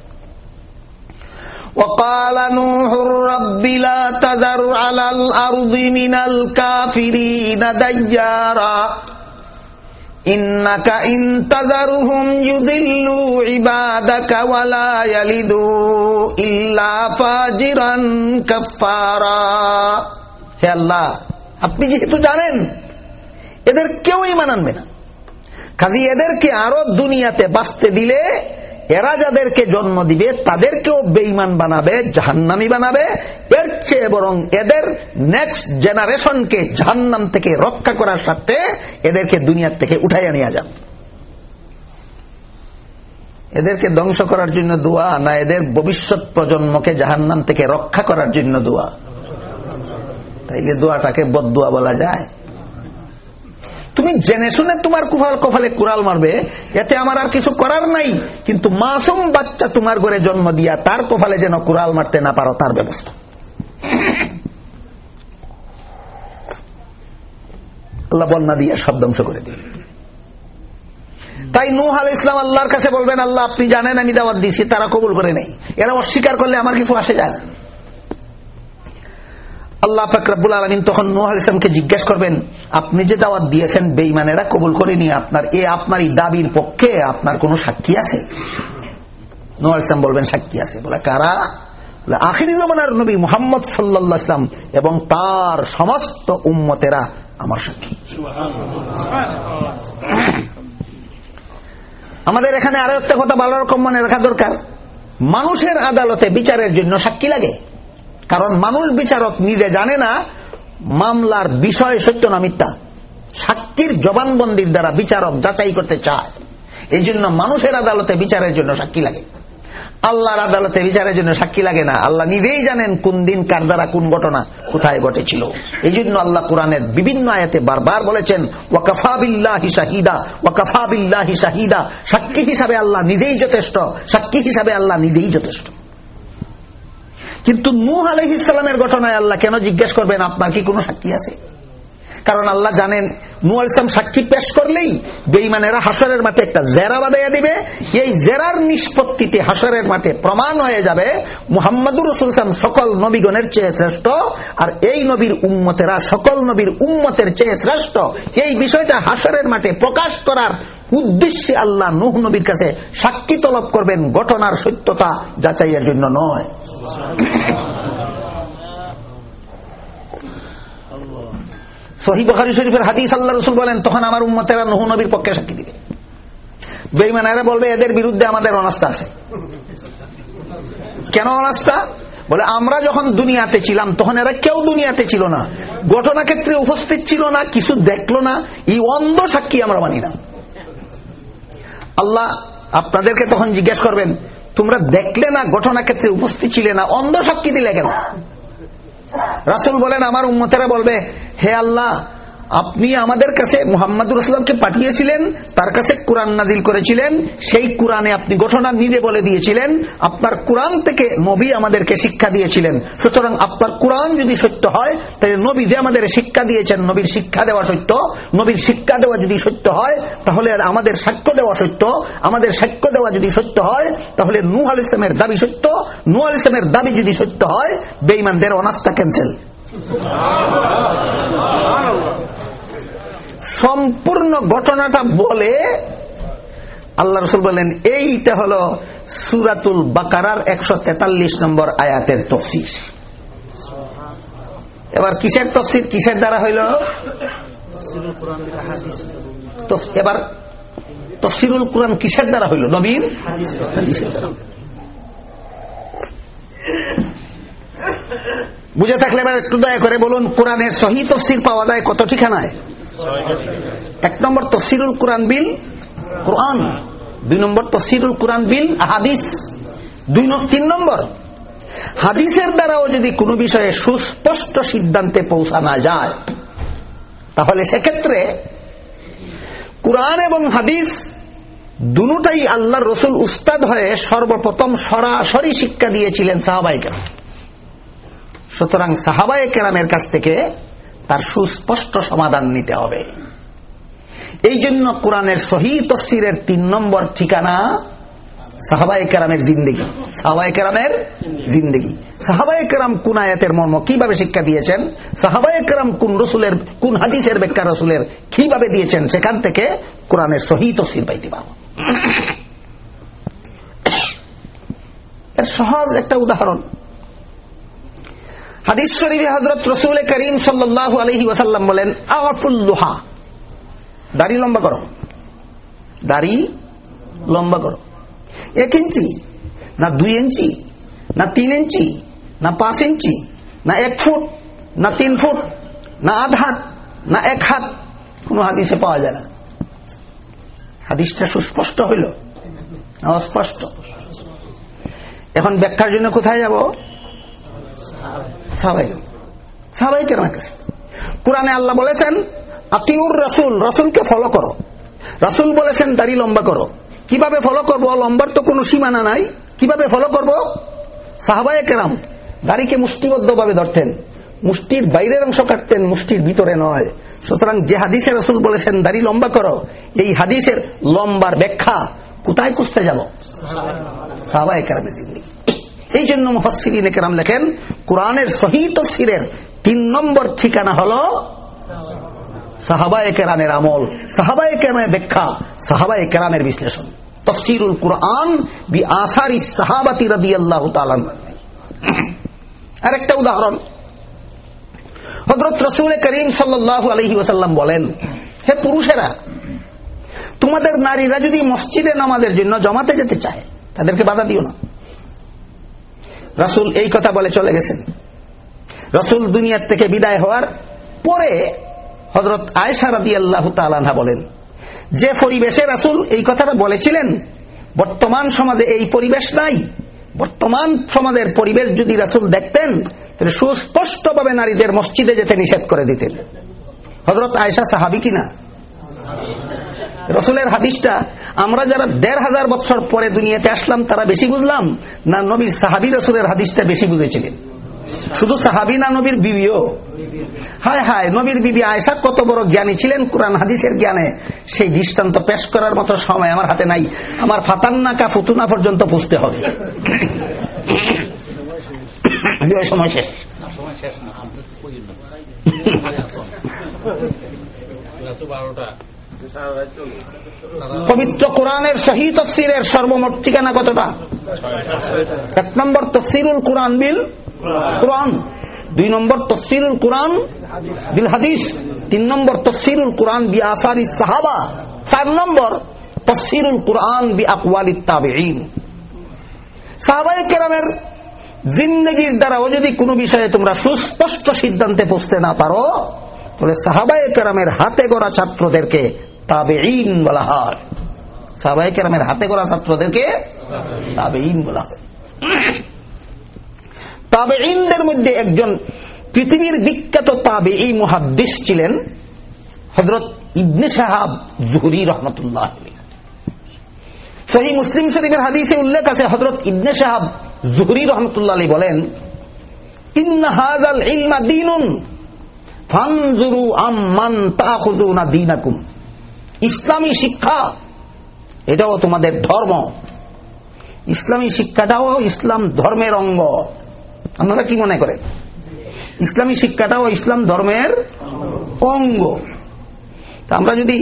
وقال نوح رب لا تذر على الأرض من الكافرين ديارا إنك إن تذرهم يذلوا عبادك ولا يلدوا إلا فاجرا كفارا হে আল্লাহ আপনি যেহেতু জানেন এদের কেউই মানানবে না কাজী এদেরকে আরো দুনিয়াতে বাঁচতে দিলে এরা যাদেরকে জন্ম দিবে, তাদেরকেও বেইমান বানাবে, জাহান্নামি বানাবে। এর চেয়ে বরং এদের নেক্সট জেনারেশনকে জাহান্নাম থেকে রক্ষা করার সাথে এদেরকে দুনিয়ার থেকে উঠাইয়া নিয়ে যান। এদেরকে ধ্বংস করার জন্য দোয়া না এদের ভবিষ্যৎ প্রজন্মকে জাহান্নাম থেকে রক্ষা করার জন্য দোয়া? তাইলে দোয়াটাকে বদুয়া বলা যায়। তুমি জেনে শুনে তোমার কুফাল কফালে কুড়াল মারবে, এতে আমার আর কিছু করার নাই। কিন্তু মাসুম বাচ্চা তোমার ঘরে জন্ম দিয়া তার কপালে যেন কুড়াল মারতে না পারো, তার ব্যবস্থা। আল্লাহ বন্যা দিয়ে সব করে দিল। তাই নূহ আল ইসলাম আল্লাহর কাছে বলবেন, আল্লাহ আপনি জানেন আমি দাওয়াত দিছি তারা কবুল করে নেই। এরা অস্বীকার করলে আমার কিছু আসে যায় না। আল্লাহ ফাকরাবুল আলমিন তখন নূহ ইসলামকে জিজ্ঞেস করবেন, আপনি যে দাওয়াত দিয়েছেন বেইমানেরা কবুল করেনি আপনার এ আপনার এই দাবির পক্ষে আপনার কোন সাক্ষী আছে? নূহ ইসলাম বলবেন, সাক্ষী আছে। বলে, কারা? আখিরি জমানার নবী মোহাম্মদ সাল্লাহ ইসলাম এবং তার সমস্ত উম্মতেরা আমার সাক্ষী। আমাদের এখানে আরও একটা কথা ভালো রকম মনে রাখা দরকার। মানুষের আদালতে বিচারের জন্য সাক্ষী লাগে। কারণ মানুষ বিচারক নিজে জানে না, মামলার বিষয় সত্য না মিথ্যা। সাক্ষীর জবানবন্দির দ্বারা বিচারক যাচাই করতে চায়। এই জন্য মানুষের আদালতে বিচারের জন্য সাক্ষী লাগে। আল্লাহর আদালতে বিচারের জন্য সাক্ষী লাগে না। আল্লাহ নিজেই জানেন কোন দিন কার দ্বারা কোন ঘটনা কোথায় ঘটেছিল। এই জন্য আল্লাহ কোরআনের বিভিন্ন আয়াতে বারবার বলেছেন ওয়াকাফাবিল্লাহি শাহিদা ওয়াকাফাবিল্লাহি শাহিদা। সাক্ষী হিসাবে আল্লাহ নিজেই যথেষ্ট, সাক্ষী হিসাবে আল্লাহ নিজেই যথেষ্ট। কিন্তু নূহ আলহ ইসলামের ঘটনায় আল্লাহ কেন জিজ্ঞেস করবেন, আপনার কি কোনো সাক্ষী আছে? কারণ আল্লাহ জানেন নু ইসলাম সাক্ষী পেশ করলেই বেইমানেরা হাসরের মাঠে একটা জেরা বাদাইয়া দিবে। এই জেরার নিষ্পত্তিতে হাসরের মাঠে প্রমাণ হয়ে যাবে, মুহাম্মদুর রসুলাম সকল নবীগণের চেয়ে শ্রেষ্ঠ, আর এই নবীর উম্মতেরা, সকল নবীর উম্মতের চেয়ে শ্রেষ্ঠ। এই বিষয়টা হাসরের মাঠে প্রকাশ করার উদ্দেশ্যে আল্লাহ নুহ নবীর কাছে সাক্ষী তলব করবেন, ঘটনার সত্যতা যাচাইয়ের জন্য নয়। সহি বখারি শরীফের হাদিস আল্লাহ রসুল বলেন, তখন আমার উম্মতেরা নহু নবীর পক্ষে সাক্ষী দিবে। বেইমানেরা বলবে, এদের বিরুদ্ধে আমাদের অনাস্থা আছে। কেন অনাস্থা? বলে, আমরা যখন দুনিয়াতে ছিলাম, তখন এরা কেউ দুনিয়াতে ছিল না। ঘটনা ক্ষেত্রে উপস্থিত ছিল না, কিছু দেখল না। এই অন্ধ সাক্ষী আমরা মানি না। আল্লাহ আপনাদেরকে তখন জিজ্ঞেস করবেন তোমরা দেখলে না ঘটনা ক্ষেত্রে উপস্থিত ছিলে না অন্ধ সাক্ষী দিলে কেন? রাসুল বলেন, আমার উন্মতেরা বলবে, হে আল্লাহ আপনি আমাদের কাছে মুহাম্মদুর রসুলামকে পাঠিয়েছিলেন, তার কাছে কোরআন নাজিল করেছিলেন, সেই কোরআনে আপনি ঘটনা নিজে বলে দিয়েছিলেন, আপনার কোরআন থেকে নবী আমাদেরকে শিক্ষা দিয়েছিলেন। সুতরাং আপনার কোরআন যদি সত্য হয়, তাহলে নবী যে আমাদের শিক্ষা দিয়েছেন, নবীর শিক্ষা দেওয়া সত্য। নবীর শিক্ষা দেওয়া যদি সত্য হয়, তাহলে আমাদের সাক্ষ্য দেওয়া সত্য। আমাদের সাক্ষ্য দেওয়া যদি সত্য হয়, তাহলে নু আল ইসলামের দাবি সত্য। নু আল ইসলামের দাবি যদি সত্য হয় বেইমানদের অনাস্থা ক্যান্সেল সম্পূর্ণ ঘটনাটা বলে আল্লাহ রসুল বলেন, এইটা হলো সুরাতুল বাকারার একশো তেতাল্লিশ নম্বর আয়াতের তফসির। এবার কিসের তফসির? কিসের দ্বারা হইল? এবার তফসিরুল কোরআন কিসের দ্বারা হইল? নবীর বুঝে থাকলে এবার একটু দয়া করে বলুন কোরআনের সহি তফসির পাওয়া যায় কত ঠিকানায়? এক নম্বর তফসিরুল কোরআন বিল কোরআন। দুই নম্বর তফসিরুল কোরআন বিল হাদিস দুই তিন নম্বর, হাদিসের দ্বারাও যদি কোনো বিষয়ে সুস্পষ্ট সিদ্ধান্তে পৌঁছানো যায়, তাহলে সেক্ষেত্রে কোরআন এবং হাদিস দুটাই আল্লাহ রসুল উস্তাদ হয়ে সর্বপ্রথম সরাসরি শিক্ষা দিয়েছিলেন সাহাবাইকে সুতরাং সাহাবাই কেরামের কাছ থেকে তার সুস্পষ্ট সমাধান নিতে হবে। এই জন্য কোরআনের সহি তফসিরের তিন নম্বর ঠিকানা সাহাবাই কেরামের জিন্দগি। সাহাবাই কেরামের জিন্দগি। সাহাবাই কেরাম কোন আয়াতের মর্ম কীভাবে শিক্ষা দিয়েছেন? সাহাবাই কেরাম কোন রসুলের, কোন হাদিসের ব্যাখ্যা রসুলের কীভাবে দিয়েছেন? সেখান থেকে কোরআনের সহি তফসির পাইতে পারব। এর সহজ একটা উদাহরণ। হাদিস শরীফে হজরত রসুল করিম সাল্লাহ আলহি ওয়াসাল্লাম বলেন আওয়াফুল্লুহা দাড়ি লম্বা করো। দাড়ি লম্বা করো। এক ইঞ্চি, না দুই ইঞ্চি, না তিন ইঞ্চি, না পাঁচ ইঞ্চি, না এক ফুট, না তিন ফুট, না আধ হাত, না এক হাত, কোন হাদিসে পাওয়া যায় না। হাদিসটা সুস্পষ্ট হইল অস্পষ্ট? এখন ব্যাখ্যার জন্য কোথায় যাব? সাহাবাই কেন কোরআনে আল্লাহ বলেছেন, আতিউর রাসুল রাসুলকে ফলো করো। রাসুল বলেছেন, দাড়ি লম্বা করো। কীভাবে ফলো করব? লম্বার তো কোনো সীমানা নাই। কীভাবে ফলো করব? সাহাবায় কেরাম দাড়িকে মুষ্টিবদ্ধ ভাবে ধরতেন। মুষ্টির বাইরের অংশ কাটতেন, মুষ্টির ভিতরে নয়। সুতরাং যে হাদিসে রসুল বলেছেন, দাড়ি লম্বা করো এই হাদিসের লম্বার ব্যাখ্যা কোথায় খুঁজতে যাব? সাহাবায় কেরামের জিন্দিগি এই জন্য মুফাসিরিন কেরাম লেখেন, কোরআনের সহি তফসিরের তিন নম্বর ঠিকানা হল সাহাবায় কেরামের আমল, সাহাবায় কেরামের ব্যাখ্যা, সাহাবায় কেরামের বিশ্লেষণ। তফসিরুল কোরআন বি আসারি সাহাবাতি রাদি আল্লাহ আর একটা উদাহরণ হজরত রসুল করিম সাল্লাহ আলহি ওসাল্লাম বলেন, হে পুরুষেরা, তোমাদের নারীরা যদি মসজিদে নামাজের জন্য জমাতে যেতে চায়, তাদেরকে বাধা দিও না। রাসুল এই কথা বলে চলে গেছেন। রসুল দুনিয়ার থেকে বিদায় হওয়ার পরে হজরত আয়সা রাদি আল্লাহ তালানহা বলেন, যে পরিবেশে রাসুল এই কথাটা বলেছিলেন, বর্তমান সমাজে এই পরিবেশ নাই। বর্তমান সমাজের পরিবেশ যদি রাসুল দেখতেন, তাহলে সুস্পষ্টভাবে নারীদের মসজিদে যেতে নিষেধ করে দিতেন। হজরত আয়সা সাহাবি কিনা? রসুলের হাদিসটা আমরা যারা দেড় হাজার বছর পরে দুনিয়াতে আসলাম তারা বেশি বুঝলাম না নবীর সাহাবি রসুলের হাদিসটা বেশি বুঝেছিলেন? শুধু সাহাবি না নবীর বিবিও? হায় হায় নবীর বিবি আয়সা কত বড় জ্ঞানী ছিলেন কোরআন হাদিসের জ্ঞানে। সেই দৃষ্টান্ত পেশ করার মতো সময় আমার হাতে নাই। আমার ফাতান্নাকা ফুতুনা পর্যন্ত বুঝতে হবে। সময় শেষ। পবিত্র কোরআনের সহি তফসিরের সর্বমোট ঠিকানা কতটা? এক নম্বর তফসিরুল কোরআন বিল কোরআন, দুই নম্বর তফসিরুল কোরআন বিল হাদিস, তিন নম্বর তফসিরুল কোরআন বি আসারি সাহাবা, চার নম্বর তফসিরুল কোরআন বি আকওয়ালি তাবেইন সাহাবাই কেরামের জিন্দগির দ্বারাও যদি কোনো বিষয়ে তোমরা সুস্পষ্ট সিদ্ধান্তে পৌঁছতে না পারো, তাহলে সাহাবাই কেরামের হাতে গড়া ছাত্রদেরকে হাতে গড়া ছাত্রদেরকে তাবেইনদের মধ্যে একজন পৃথিবীর বিখ্যাত তাবে এই মুহাদ্দিস ছিলেন হজরত ইবনে সাহাব জুহরি রহমতুল্লাহ সহি মুসলিম শরীফের হাদিসে উল্লেখ আছে হজরত ইবনে সাহাব জুহরি রহমতুল্লাহ আলী বলেন, ইন্না হাজাল ইলমা দিনুন, ফানজুরু আম্মান তাখুযুনা দীনাকুম। ইসলামী শিক্ষা, এটাও তোমাদের ধর্ম। ইসলামী শিক্ষাটাও ইসলাম ধর্মের অঙ্গ। আপনারা কি মনে করেন? ইসলামী শিক্ষাটাও ইসলাম ধর্মের অঙ্গ। আমরা যদি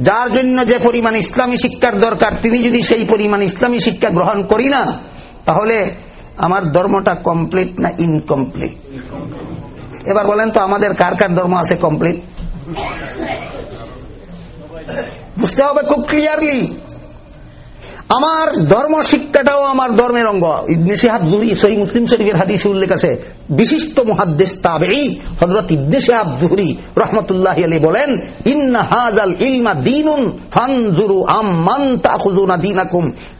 যার জন্য যে পরিমাণ ইসলামী শিক্ষার দরকার, তিনি যদি সেই পরিমাণ ইসলামী শিক্ষা গ্রহণ করি না, তাহলে আমার ধর্মটা কমপ্লিট না ইনকমপ্লিট এবার বলেন তো, আমাদের কার কার ধর্ম আছে কমপ্লিট বুঝতে হবে খুব ক্লিয়ারলি আমার ধর্ম শিক্ষাটাও আমার ধর্মের অঙ্গ। মুসলিম শরীফের হাদিসে উল্লেখ আছে, বিশিষ্ট হযরত ইবনে সিহাব জুহরি রাহমাতুল্লাহি আলাইহি বলেন, ইন্না হাযাল ইলমা দীনুন ফানজুরু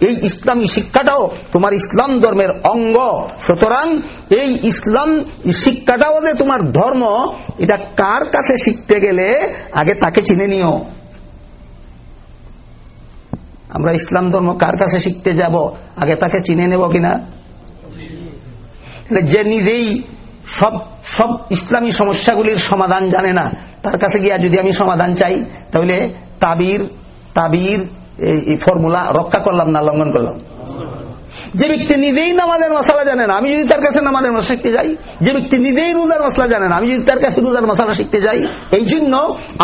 এই ইসলামী শিক্ষাটাও তোমার ইসলাম ধর্মের অঙ্গ। সুতরাং এই ইসলাম শিক্ষাটাও যে তোমার ধর্ম, এটা কার কাছে শিখতে গেলে আগে তাকে চিনে নিও। আমরা ইসলাম ধর্ম কার কাছে শিখতে যাব? আগে তাকে চিনে নেব কিনা? যে নিজেই সব সব ইসলামী সমস্যাগুলির সমাধান জানে না, তার কাছে গিয়া যদি আমি সমাধান চাই, তাহলে তাবির তাবির, এই ফর্মুলা রক্ষা করলাম না, লঙ্ঘন করলাম। যে ব্যক্তি নিজেই নামাজের মশলা জানে না, আমি যদি তার কাছে নামাজের মশলা শিখতে যাই, যে ব্যক্তি নিজেই রোজার মশলা জানে না, আমি যদি তার কাছে রোজার মশলা শিখতে যাই এই জন্য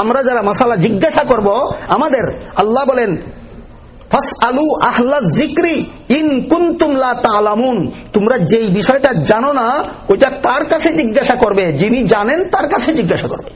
আমরা যারা মশলা জিজ্ঞাসা করব, আমাদের আল্লাহ বলেন তোমরা যেই বিষয়টা জানো না, ওইটা তার কাছে জিজ্ঞাসা করবে? যিনি জানেন, তার কাছে জিজ্ঞাসা করবে।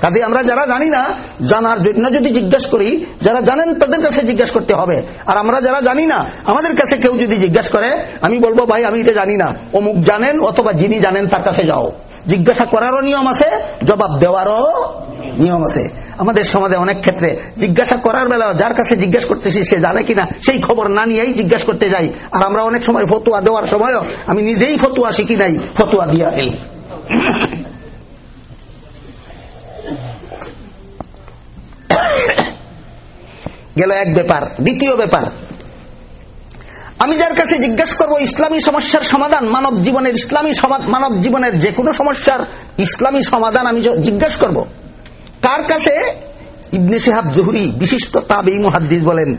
কাজে আমরা যারা জানি না, জানার জন্য যদি জিজ্ঞাসা করি, যারা জানেন তাদের কাছে জিজ্ঞাসা করতে হবে। আর আমরা যারা জানি না, আমাদের কাছে কেউ যদি জিজ্ঞাসা করে, আমি বলব, ভাই, আমি এটা জানি না। অমুক জানেন অথবা যিনি জানেন তার কাছে যাও। জিজ্ঞাসা করারও নিয়ম আছে, জবাব দেওয়ারও নিয়ম আছে। আমাদের সমাজে অনেক ক্ষেত্রে জিজ্ঞাসা করার বেলা যার কাছে জিজ্ঞেস করতেছি সে জানে কিনা, সেই খবর না নিয়েই জিজ্ঞাসা করতে যাই। আর আমরা অনেক সময় ফতুয়া দেওয়ার সময়ও আমি নিজেই ফতুয়া শিখি নাই, ফতুয়া দিয়া এলি। গেল এক ব্যাপার, দ্বিতীয় ব্যাপার। আমি যার কাছে জিজ্ঞাসা করব, ইসলামী সমস্যার সমাধান, মানব জীবনের ইসলামী মানব জীবনের যে কোনো সমস্যার ইসলামী সমাধান আমি জিজ্ঞাসা করব। কার কাছে? ইবনে সেহাব জহুরি, বিশিষ্ট তাবি মুহাদ্দিস বলেন,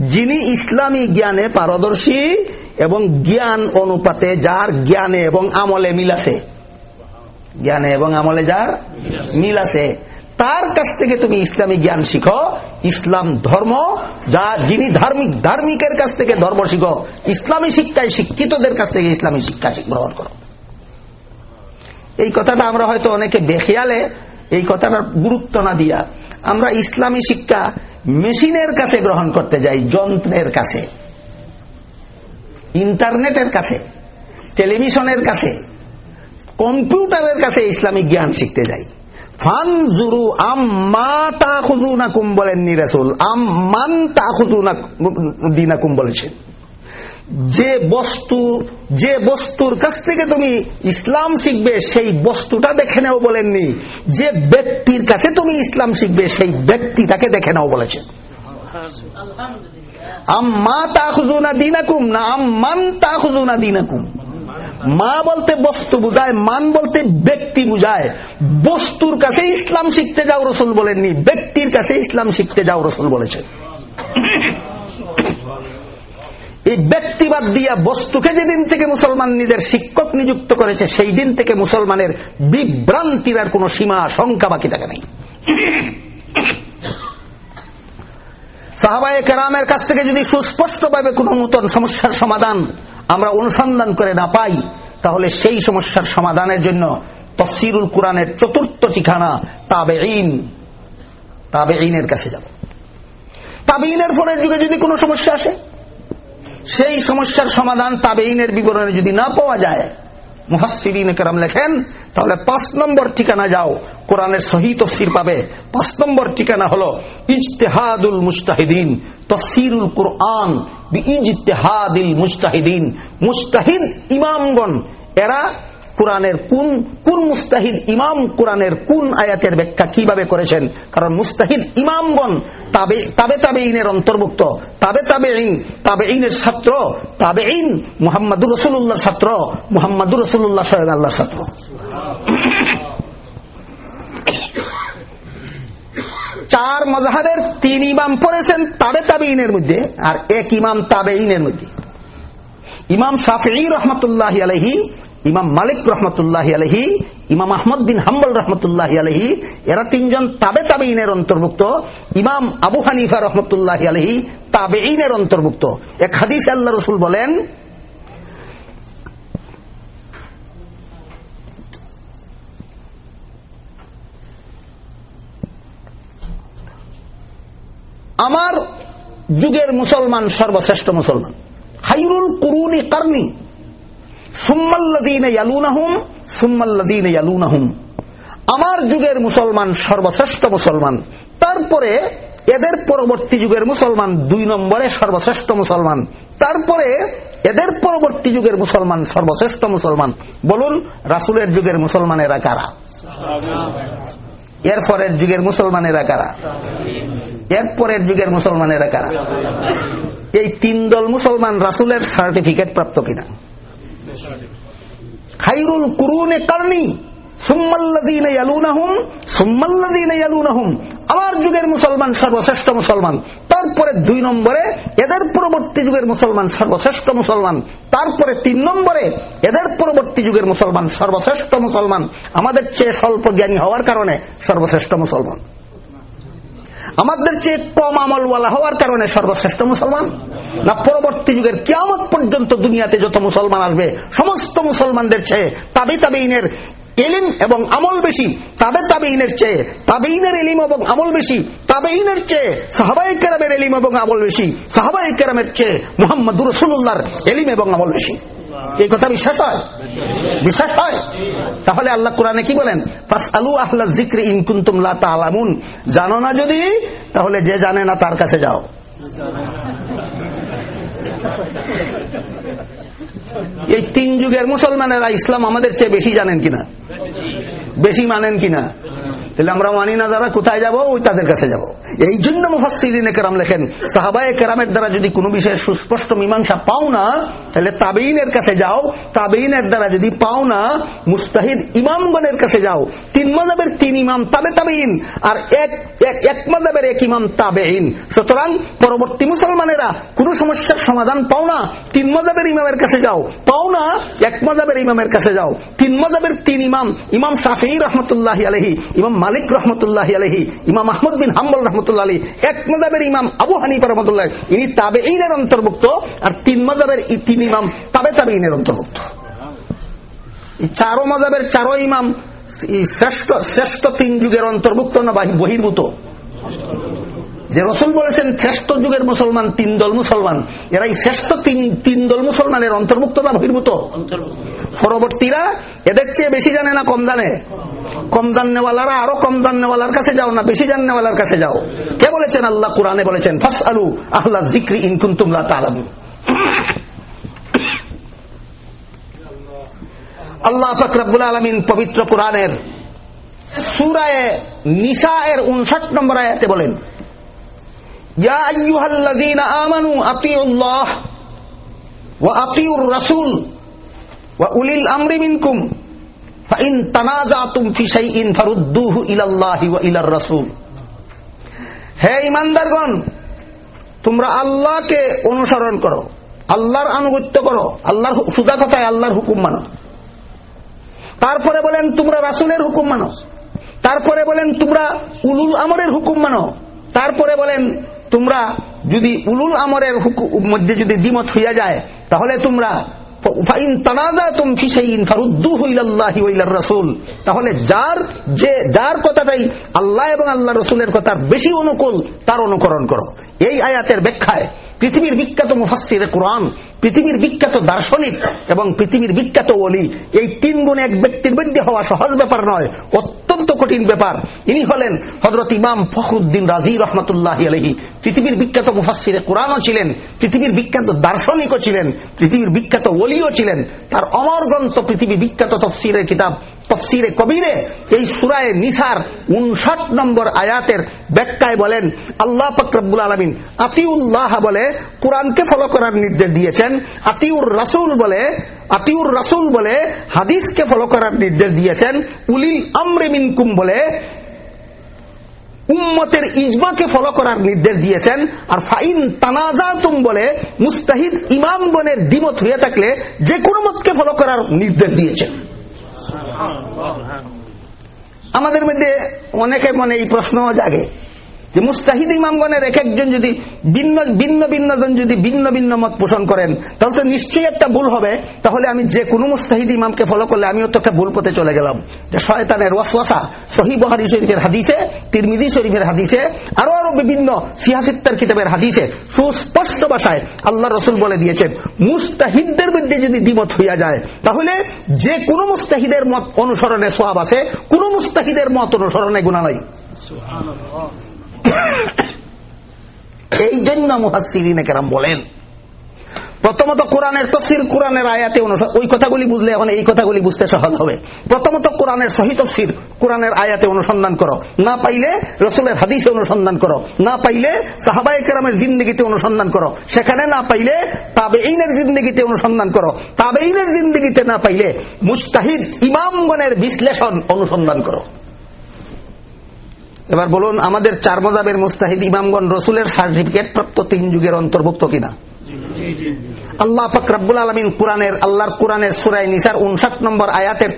যিনি ইসলামী জ্ঞানে পারদর্শী এবং জ্ঞান অনুপাতে যার জ্ঞানে এবং আমলে মিল আছে। জ্ঞানে এবং আমলে যার মিল আছে। তার কাছ থেকে তুমি ইসলামী জ্ঞান শিখো, ইসলাম ধর্ম, যা যিনি ধার্মিক, ধার্মিকের কাছ থেকে ধর্ম শিখো, ইসলামী শিক্ষায় শিক্ষিতদের কাছ থেকে ইসলামী শিক্ষা গ্রহণ করো। এই কথাটা আমরা হয়তো অনেকে বেখেয়ালে এই কথাটার গুরুত্ব না দিয়া আমরা ইসলামী শিক্ষা মেশিনের কাছে গ্রহণ করতে যাই, যন্ত্রের কাছে। ইন্টারনেটের কাছে, টেলিভিশনের কাছে, কম্পিউটারের কাছে ইসলামিক জ্ঞান শিখতে যাই। ফানজুরু আম্মা তাখুজুনাকুম বলেননি রাসূল। আম্মান তাখুজুনাকুম বলেছেন। যে বস্তু যে বস্তুর কাছ থেকে তুমি ইসলাম শিখবে, সেই বস্তুটা দেখে নেও বলেননি যে ব্যক্তির কাছে তুমি ইসলাম শিখবে, সেই ব্যক্তিটাকে দেখে নাও বলেছেন। আম্মা তাখুজুনা দিনাকুম না আম্মান তাখুজুনা দিনাকুম। মা বলতে বস্তু বুঝায়, মান বলতে ব্যক্তি বুঝায়। বস্তুর কাছে ইসলাম শিখতে যাও, রসুল বলেননি। ব্যক্তির কাছে ইসলাম শিখতে যাও, রসুল বলেছেন। এই ব্যক্তিবাদ দিয়া বস্তুকে যেদিন থেকে মুসলমান নিজের শিক্ষক নিযুক্ত করেছে, সেই দিন থেকে মুসলমানের বিভ্রান্তির আর কোন সীমা সংখ্যা বাকি থাকে নাই। সাহাবায় কেরামের কাছ থেকে যদি সুস্পষ্টভাবে কোন নূতন সমস্যার সমাধান আমরা অনুসন্ধান করে না পাই, তাহলে সেই সমস্যার সমাধানের জন্য তফসিরুল কোরআনের চতুর্থ ঠিকানা তাবে ইন তাবে ইনের কাছে যাব। তাবে ইনের ফোনের যুগে যদি কোনো সমস্যা আসে, সেই সমস্যার সমাধান তাবে ইনের বিবরণে যদি না পাওয়া যায় লেখেন, তাহলে পাঁচ নম্বর ঠিকানা যাও, কোরআনের সহি তফসির পাবে। পাঁচ নম্বর ঠিকানা হলো ইজতেহাদুল মুস্তাহিদিন, তফসিরুল কোরআন মুস্তাহিদিন মুস্তাহিদ ইমামগণ। এরা কোরআনের কোন কোন মুস্তাহিদ ইমাম কোরআনের কোন আয়াতের ব্যাখ্যা কীভাবে করেছেন? কারণ মুস্তাহিদ ইমামগণ তাবে তাবে তাবে ইনের অন্তর্ভুক্ত। তাবে তাবে ইন তাবে ইনের ছাত্র। তাবে ইন মোহাম্মদুর রসুল্লাহ ছাত্র। মোহাম্মদুর রসুল্লাহ সৈয়দ আল্লাহ ছাত্র। চার মজাহের তিন ইমাম পড়েছেন তাবে তাবে ইনের মধ্যে, আর এক ইমাম তাবে ইনের মধ্যে। ইমাম শাফি রহমতুল্লাহ আলহী ইমাম মালিক রহমতুল্লাহ আলহী ইমাম আহমদ বিন হাম্বল রহমতুল্লাহ আলহী এরা তিনজন তাবে তাবে ইনের অন্তর্ভুক্ত। ইমাম আবু হানিফা রহমতুল্লাহ আলহী তাবে ইনের অন্তর্ভুক্ত। এক হাদিস আল্লাহ রসুল বলেন আমার যুগের মুসলমান সর্বশ্রেষ্ঠ মুসলমান। হাইরুল কুরুনি কারনি। আমার যুগের মুসলমান সর্বশ্রেষ্ঠ মুসলমান। তারপরে এদের পরবর্তী যুগের মুসলমান দুই নম্বরে সর্বশ্রেষ্ঠ মুসলমান। তারপরে এদের পরবর্তী যুগের মুসলমান সর্বশ্রেষ্ঠ মুসলমান। বলুন, রাসুলের যুগের মুসলমানেরা কারা? এরপরের যুগের মুসলমানেরা কারা? এরপরের যুগের মুসলমানেরা কারা? এই তিন দল মুসলমান রাসুলের সার্টিফিকেট প্রাপ্ত কিনা? খাইরুল কুরুনে কারণী আমার যুগের মুসলমান সর্বশ্রেষ্ঠ মুসলমান। তারপরে দুই নম্বরে এদের পরবর্তী যুগের মুসলমান সর্বশ্রেষ্ঠ মুসলমান। তারপরে তিন নম্বরে এদের পরবর্তী যুগের মুসলমান সর্বশ্রেষ্ঠ মুসলমান। আমাদের চেয়ে স্বল্প জ্ঞানী হওয়ার কারণে সর্বশ্রেষ্ঠ মুসলমান। আমাদের চেয়ে কম আমলওয়ালা হওয়ার কারণে সর্বশ্রেষ্ঠ মুসলমান। না, পরবর্তী যুগের কেমন পর্যন্ত দুনিয়াতে যত মুসলমান আসবে, সমস্ত মুসলমানদের চেয়ে তাবি তাবে ইনের এলিম এবং আমল বেশি, তাদের তাবে ইনের চেয়ে তাবে ইনের এলিম এবং আমল বেশি তাবে ইনের চেয়ে সাহাবাই কেরামের এলিম এবং আমল বেশি সাহাবাই কেরামের চেয়ে মোহাম্মদ রসুল্লাহর এলিম এবং আমল বেশি। এই কথা বিশ্বাস হয়? বিশ্বাস হয়? তাহলে আল্লাহ কোরআনে কি বলেন? আলু জিক্রি আলামুন জানো না যদি, তাহলে যে জানে না তার কাছে যাও। এই তিন যুগের মুসলমানেরা ইসলাম আমাদের চেয়ে বেশি জানেন কিনা? বেশি মানেন কিনা? তাহলে আমরা মানি না যারা কোথায় যাব, ওই তাদের কাছে যাব। এই জন্য মুফাসসিরিনে কেরাম লেখেন, সাহাবায়ে কেরামের দ্বারা যদি কোনো বিষয়ে সুস্পষ্ট মীমাংসা পাও না, তাহলে তাবেইনের কাছে যাও, তাবেইনের দ্বারা যদি পাও না, মুস্তাহিদ ইমামগণের কাছে যাও। তিন মজাবের তিন ইমাম তাবে তাবেইন, আর এক এক মজাবের এক ইমাম তাবেইন সুতরাং পরবর্তী মুসলমানেরা কোন সমস্যার সমাধান পাও না, তিন মজাবের ইমামের কাছে যাও। পাও না, এক মজাবের ইমামের কাছে যাও। তিন মজাবের তিন ইমাম ইমাম শাফি রহমতুল্লাহ আলহী ইমাম মালিক রহমতুল্লাহ আলহী ইমাম আহমদ বিন হাম্বল রহমতুল্লাহ আলী এক মজাবের ইমাম আবু হানিফ রহমতুল্লাহ ইনি তাবে ইনের অন্তর্ভুক্ত আর তিন মজাবের তিন ইমাম তাবে তাবে ইনের অন্তর্ভুক্ত চারো মজাবের চারো ইমাম শ্রেষ্ঠ শ্রেষ্ঠ তিন যুগের অন্তর্ভুক্ত না বহির্ভূত। যে রসুল বলেছেন, শ্রেষ্ঠ যুগের মুসলমান তিন দল মুসলমান। এরাই শ্রেষ্ঠ তিন তিন দল মুসলমানের অন্তর্ভুক্ত না বহির্ভূত। পরবর্তীরা এদের চেয়ে বেশি জানে না, কম জানে। কম জাননেওয়ালারা আরও কম জাননেওয়ালার কাছে যাও না, বেশি জাননেওয়ালার কাছে যাও। কে বলেছেন? আল্লাহ কোরআনে বলেছেন ফাস আলু আল্লাহ জিক্রি ইনকুন তুমরা তালাবু আল্লাহ ফকরাবুল আলমিন পবিত্র কোরআনের সুরায় নিশা এর উনষাট নম্বর আয়াতে বলেন আল্লাহ উলিল তোমরা আল্লাহকে অনুসরণ করো, আল্লাহর আনুগত্য করো, আল্লাহর সুদা কথায় আল্লাহর হুকুম মানো। তারপরে বলেন, তোমরা রাসুলের হুকুম মানো। তারপরে বলেন, তোমরা উলুল আমরের হুকুম মানো। তারপরে বলেন তোমরা যদি উলুল আমরের মধ্যে যদি দ্বিমত হইয়া যায়, তাহলে তোমরা তাহলে যার যে যার কথাটাই আল্লাহ এবং আল্লাহ রসুলের কথার বেশি অনুকূল, তার অনুকরণ করো। এই আয়াতের ব্যাখ্যায় পৃথিবীর বিখ্যাত মুফাসির কোরআন, পৃথিবীর বিখ্যাত দার্শনিক এবং পৃথিবীর বিখ্যাত অলি এই তিন গুণ এক ব্যক্তির মধ্যে হওয়া সহজ ব্যাপার নয়, অত্যন্ত কঠিন ব্যাপার। ইনি হলেন হজরত ইমাম ফখরুদ্দিন রাজি রহমতুল্লাহ আলহী পৃথিবীর বিখ্যাত মুফাসিরে কোরআনও ছিলেন, পৃথিবীর বিখ্যাত দার্শনিকও ছিলেন, পৃথিবীর বিখ্যাত অলিও ছিলেন। তার অমর গ্রন্থ পৃথিবী বিখ্যাত তফসিরের কিতাব তফসিরে কবিরে এই সুরায় নিসার উনষাট নম্বর আয়াতের ব্যাখ্যায় বলেন, আল্লাহ ফকরবুল আলমিন আতিউল্লাহ বলে কোরআনকে ফলো করার নির্দেশ দিয়েছেন, আতিউর রাসুল বলে, আতিউর রাসুল বলে হাদিসকে ফলো করার নির্দেশ দিয়েছেন, উলিল আমরে মিনকুম বলে উম্মতের ইজমাকে ফলো করার নির্দেশ দিয়েছেন, আর ফাইন তানাজাতুম বলে মুস্তাহিদ ইমামগণের দ্বিমত হয়ে থাকলে যে কোনো মতকে ফলো করার নির্দেশ দিয়েছেন। আমাদের মধ্যে অনেকে মনে এই প্রশ্ন জাগে। যে মুস্তাহিদ ইমামগণের এক একজন যদি ভিন্ন ভিন্ন ভিন্ন জন যদি ভিন্ন ভিন্ন মত পোষণ করেন, তাহলে তো নিশ্চয়ই একটা ভুল হবে। তাহলে আমি যে কোনো মুস্তাহিদ ইমামকে ফলো করলে আমিও তো একটা ভুল পথে চলে গেলাম। যে শয়তানের ওয়াসওয়াসা সহি বহারি শরীফের হাদিসে তিরমিদি শরীফের হাদিসে, আরও আরও বিভিন্ন সিয়াসিত্তার কিতাবের হাদিসে সুস্পষ্ট ভাষায় আল্লাহ রসুল বলে দিয়েছেন, মুস্তাহিদদের মধ্যে যদি দ্বিমত হইয়া যায়, তাহলে যে কোনো মুস্তাহিদের মত অনুসরণে সোয়াব আছে, কোন মুস্তাহিদের মত অনুসরণে গুণা নাই। এই জন্য মুহাসিরিনে কেরাম বলেন। প্রথমত কোরআনের তফসির, কোরআনের আয়াতে ওই কথাগুলি বুঝলে এখন এই কথাগুলি বুঝতে সহজ হবে। প্রথমত কোরআনের সহি তফসির, কোরআনের আয়াতে অনুসন্ধান করো। না পাইলে রসুলের হাদিসে অনুসন্ধান করো। না পাইলে সাহাবাই কেরামের জিন্দগিতে অনুসন্ধান করো। সেখানে না পাইলে তাবে ইনের জিন্দগিতে অনুসন্ধান করো। তাবে ইনের জিন্দগিতে না পাইলে মুস্তাহিদ ইমামগণের বিশ্লেষণ অনুসন্ধান করো। এবার বলুন, আমাদের চার মজাবের মুস্তাহিদ ইমামগণ রসুলের সার্টিফিকেট প্রাপ্ত তিন যুগের অন্তর্ভুক্ত কিনা? আল্লাহ আলমিন কোরআনের, আল্লাহর কোরআনের সুরাই নিসার উনষাট নম্বর আয়াতের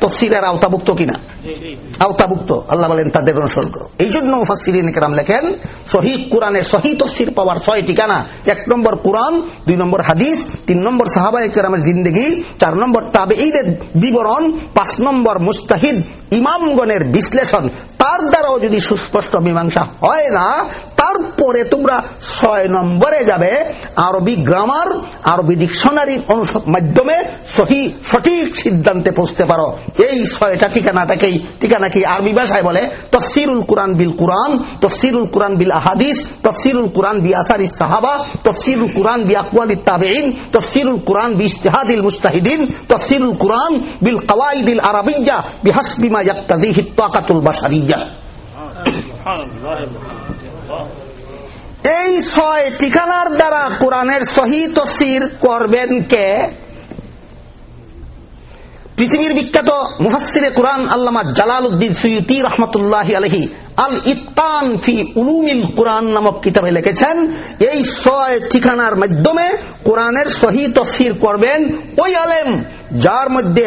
আওতাভুক্ত কিনা? আওতাভুক্ত। আল্লাহ বলেন, তাদের অনুসরণ করো। এই জন্য মুফাসিরাম লেখেন শহীদ কোরআনের সহি তফসির পাওয়ার ছয় ঠিকানা, এক নম্বর কোরআন, দুই নম্বর হাদিস, তিন নম্বর সাহাবাই কেরামের জিন্দগি, চার নম্বর তাবে বিবরণ, পাঁচ নম্বর মুস্তাহিদ ইমামগণের বিশ্লেষণ, তার দ্বারাও যদি সুস্পষ্ট মীমাংসা হয় না, তারপরে তোমরা ছয় নম্বরে যাবে। আরবি গ্রামার, আরবি ডিকশনারির মাধ্যমে সঠিক সিদ্ধান্তে পৌঁছতে পারো। এই ছয়টা ঠিকানাটাকেই ঠিকানা কি আরবি ভাষায় বলে তফসিরুল কোরআন বিল কোরআন, তফসিরুল কোরআন বিল আহাদিস, তফসিরুল কোরআন বি আসারি সাহাবা, তফসিরুল কোরআন বি আকওয়াল তাবেইন তফসিরুল কোরআন বি ইস্তেহাদিল মুস্তাহিদিন, তফসিরুল কোরআন বিল কওয়াইদিল আরবিয়া বিহাসবিমা এই ছয় ঠিকানার দ্বারা কোরআনের সহি তফসির করবেন কে? পৃথিবীর বিখ্যাত মুহাসিরে কোরআন আল্লামা জালাল উদ্দিন সৈয়দি রহমতুল্লাহ আলহি আল ইতান ফি উলুমিল কোরআন নামক কিতাবে লিখেছেন, এই ছয় ঠিকানার মাধ্যমে কোরআনের সহি তফসির করবেন ওই আলেম যার মধ্যে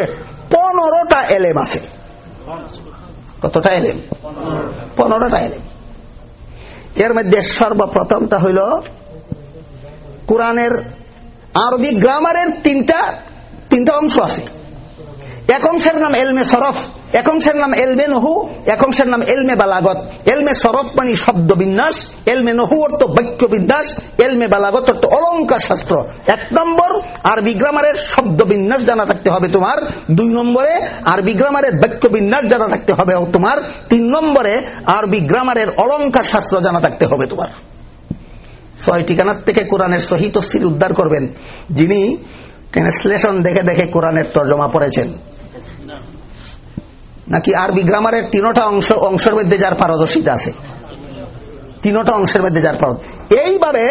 পনেরোটা এলেম আছে। কতটা এলেম? পনেরোটা এলেম। এর মধ্যে সর্বপ্রথমটা হইল কোরআনের আরবি গ্রামারের তিনটা তিনটা অংশ আছে। এক অংশের নাম এলমে সরফ, এক অংশের নাম এলমে নহু, এক অংশের নাম এলমে বালাগত। এলমে সরফ মানে শব্দ বিন্যাস, এলমে নহু অর্থ বাক্য বিন্যাস, এলমে বালাগত অর্থ অলঙ্কার শাস্ত্র। এক নম্বর আরবি গ্রামারের শব্দ বিন্যাস জানা থাকতে হবে তোমার। দুই নম্বরে আরবি গ্রামারের বাক্য বিন্যাস জানা থাকতে হবে তোমার। তিন নম্বরে আরবি গ্রামারের অলঙ্কার শাস্ত্র জানা থাকতে হবে তোমার। ছয় ঠিকানার থেকে কোরআনের সহিত উদ্ধার করবেন। যিনি ট্রান্সলেশন দেখে দেখে কোরআনের তর্জমা পড়েছেন। নাকি আরবি গ্রামারের তিনোটা অংশ, অংশের মধ্যে যার পারদর্শিতা আছে? তিনোটা অংশের মধ্যে যার পারদ এইভাবে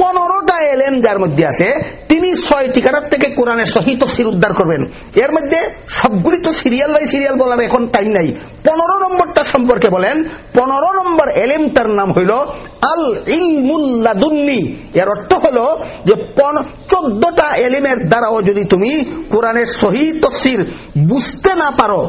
পনেরোটা এলেন যার মধ্যে আছে, তিনি ছয় টিকাটার থেকে কোরআনের সহিত সির উদ্ধার করবেন। এর মধ্যে সবগুলি তো সিরিয়াল বাই সিরিয়াল বলার এখন টাইম নাই। পনেরো নম্বরটা সম্পর্কে বলেন, পনেরো নম্বর এলেমটার নাম হইল আল ইলমুল্লাদুন্নি এর অর্থ হলো যে চোদ্দটা এলিমের দ্বারাও যদি তুমি কোরআনের সহিত সির বুঝতে না পারো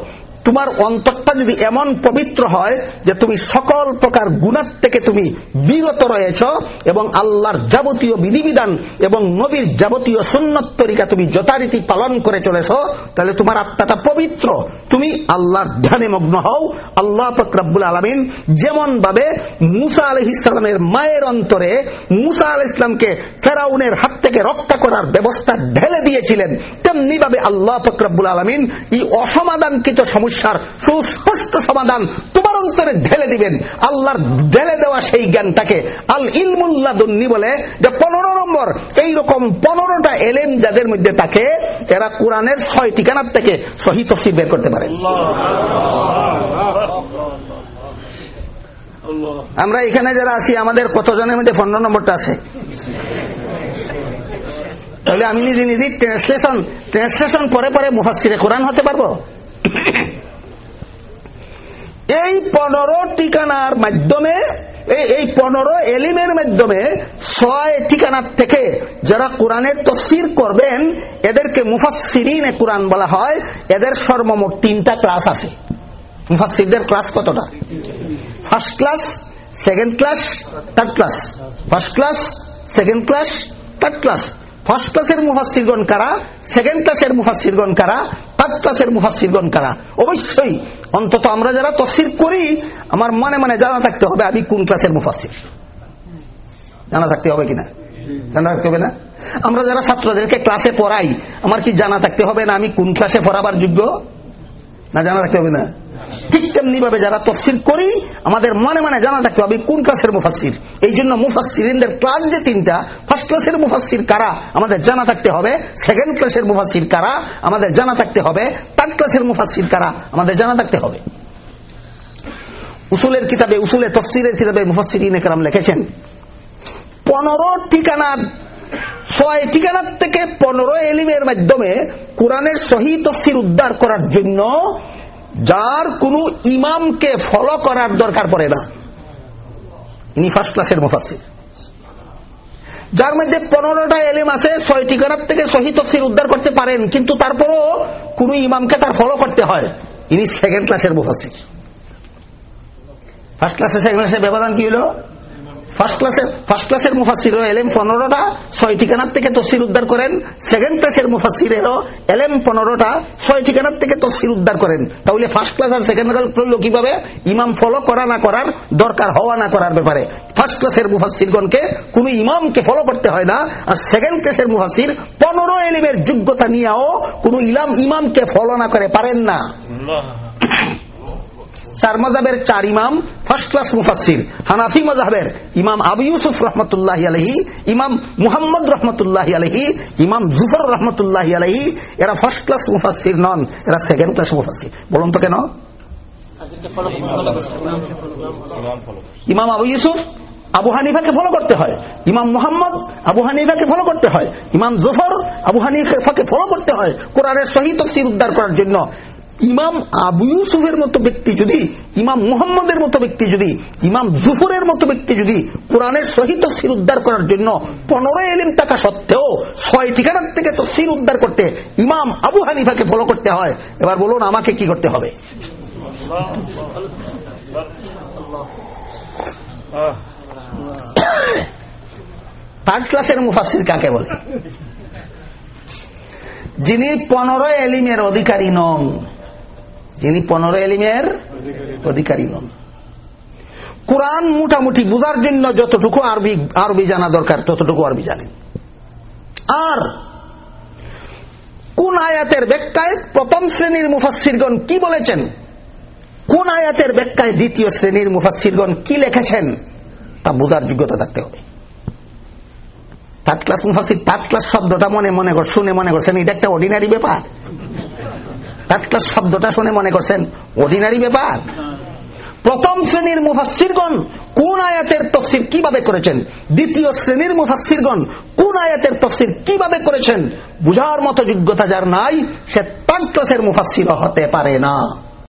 তোমার অন্তরটা যদি এমন পবিত্র হয় যে তুমি সকল প্রকার গুণার থেকে তুমি বিরত রয়েছ এবং আল্লাহর যাবতীয় বিধিবিধান এবং নবীর যাবতীয় সুন্নত তরিকা তুমি যথারীতি পালন করে চলেছ, তাহলে তোমার আত্মাটা পবিত্র। তুমি আল্লাহর ধ্যানে মগ্ন হও। আল্লাহ ফকরাবুল আলমিন যেমন ভাবে মুসা আলহ ইসলামের মায়ের অন্তরে মুসা আল ইসলামকে ফেরাউনের হাত থেকে রক্ষা করার ব্যবস্থা ঢেলে দিয়েছিলেন তেমনি ভাবে আল্লাহ ফকরাবুল আলমিন এই অসমাধানকৃত সমস্যা সমস্যার সুস্পষ্ট সমাধান তোমার অন্তরে ঢেলে দিবেন। আল্লাহর ঢেলে দেওয়া সেই জ্ঞানটাকে আল ইলমুল্লাদুন্নি বলে যে পনেরো নম্বর, এইরকম পনেরোটা এলেন যাদের মধ্যে থাকে, এরা কোরআনের ছয় ঠিকানার থেকে সহি তফসি বের করতে পারে। আমরা এখানে যারা আছি, আমাদের কতজনের মধ্যে পনেরো নম্বরটা আছে? তাহলে আমি নিজে নিজে ট্রান্সলেশন ট্রান্সলেশন পরে পরে মুফাসিরে কোরআন হতে পারব? এই পনেরো ঠিকানার মাধ্যমে, এই পনেরো এলিমের মাধ্যমে ছয় ঠিকানার থেকে যারা কোরআনের তফসির করবেন, এদেরকে মুফাসিরিনে কোরআন বলা হয়। এদের সর্বমোট তিনটা ক্লাস আছে। মুফাসিরদের ক্লাস কতটা? First class, second class, third class. First class, second class, third class. First ক্লাসের মুফাসিরগণ কারা? সেকেন্ড ক্লাসের মুফাসিরগণ কারা? থার্ড ক্লাসের মুফাসিরগণ কারা? অবশ্যই, অন্তত আমরা যারা তফসির করি, আমার মনে মনে জানা থাকতে হবে আমি কোন ক্লাসের মুফাসির জানা থাকতে হবে কিনা? জানা থাকতে হবে না? আমরা যারা ছাত্রদেরকে ক্লাসে পড়াই, আমার কি জানা থাকতে হবে না আমি কোন ক্লাসে পড়াবার যোগ্য? না জানা থাকতে হবে না? ঠিক তেমনি ভাবে যারা তফসিল করি, আমাদের মনে মনে জানা থাকতে হবে কোন ক্লাসের মুফাসির এই জন্য মুফাসিরিনদের ক্লাস যে তিনটা ফার্স্ট ক্লাসের মুফাসির কারা, আমাদের জানা থাকতে হবে। সেকেন্ড ক্লাসের মুফাসির কারা, আমাদের জানা থাকতে হবে। থার্ড ক্লাসের মুফাসির কারা, আমাদের জানা থাকতে হবে। উসুলের কিতাবে উসুলের তফসিলের কিতাবে মুফাসিরিন একরাম লিখেছেন, পনেরো ঠিকানার, ছয় ঠিকানার থেকে পনেরো এলিমের মাধ্যমে কোরআনের সহি তফসির উদ্ধার করার জন্য যার কোন ইমামকে ফলো করার দরকার পড়ে না। ইনি ফার্স্ট ক্লাসের মুফাসির যার মধ্যে পনেরোটা এলিম আছে, ছয় ঠিকানার থেকে সহি তফসির উদ্ধার করতে পারেন, কিন্তু তারপরও কোন ইমামকে তার ফলো করতে হয়। ইনি সেকেন্ড ক্লাসের মুফাসির ফার্স্ট ক্লাসে সেকেন্ড ক্লাসের ব্যবধান কি হলো? ফার্স্ট ক্লাসের ফার্স্ট ক্লাসের পনেরোটা, ছয় ঠিকানার থেকে উদ্ধার করেন। সেকেন্ড পনেরোটা, ছয় থেকে উদ্ধার করেন। তাহলে ফার্স্ট ক্লাস আর সেকেন্ড কীভাবে? ইমাম ফলো করা না করার দরকার, হওয়া না করার ব্যাপারে। ফার্স্ট ক্লাসের মুফাসিরগণকে কোন ইমামকে ফলো করতে হয় না। আর সেকেন্ড ক্লাসের মুফাসির পনেরো এলিমের যোগ্যতা নিয়েও কোন ইলাম, ইমামকে ফলো না করে, পারেন না। চার মজাবের চার ইমাম ফার্স্ট ক্লাস মুফাসির হানাফি মজাহের ইমাম আবু ইউসুফ রহমতুল্লাহ আলহি ইমাম মুহাম্মদ রহমতুল্লাহ আলহি ইমাম জুফর রহমতুল্লাহ আলহি এরা ফার্স্ট ক্লাস মুফাসির নন, এরা সেকেন্ড ক্লাস মুফাসির বলুন তো কেন? ইমাম আবু ইউসুফ, আবু হানিফাকে ফলো করতে হয়। ইমাম মোহাম্মদ, আবু হানিফাকে ফলো করতে হয়। ইমাম জফর, আবু হানিফাকে ফলো করতে হয়। কোরআনের সহি তফসির উদ্ধার করার জন্য। ইমাম আবু ইউসুফের মতো ব্যক্তি যদি, ইমাম মুহাম্মদের মতো ব্যক্তি যদি, ইমাম জুফরের মতো ব্যক্তি যদি কোরআনের সহি তফসির উদ্ধার করার জন্য পনেরো এলিম টাকা সত্ত্বেও ছয় ঠিকানার থেকে তো তফসির উদ্ধার করতে ইমাম আবু হানিফাকে ফলো করতে হয়, এবার বলুন আমাকে কি করতে হবে? থার্ড ক্লাসের মুফাসির কাকে বলে? যিনি পনেরো এলিমের অধিকারী নন। যিনি পনেরো এলিমের অধিকারী নন। কোরআন মোটামুটি বোঝার জন্য যতটুকু আরবি আরবি জানা দরকার, ততটুকু আরবি জানেন আর কোন আয়াতের ব্যাখ্যায় প্রথম শ্রেণির মুফাসিরগণ কি বলেছেন? কোন আয়াতের ব্যাখ্যায় দ্বিতীয় শ্রেণির মুফাসিরগণ কি লিখেছেন? তা বোঝার যোগ্যতা থাকতে হবে। থার্ড ক্লাস মুফাসির থার্ড ক্লাস শব্দটা মনে মনে কর, শুনে মনে করছেন এটা একটা অর্ডিনারি ব্যাপার। ক্লাস শব্দটা শুনে মনে করছেন অর্ডিনারি ব্যাপার। প্রথম শ্রেণির মুফাসিরগণ কোন আয়াতের তফসির কীভাবে করেছেন? দ্বিতীয় শ্রেণির মুফাসিরগণ কোন আয়াতের তফসির কীভাবে করেছেন? বুঝার মতো যোগ্যতা যার নাই, সে পাঁচ ক্লাসের মুফাসির হতে পারে না।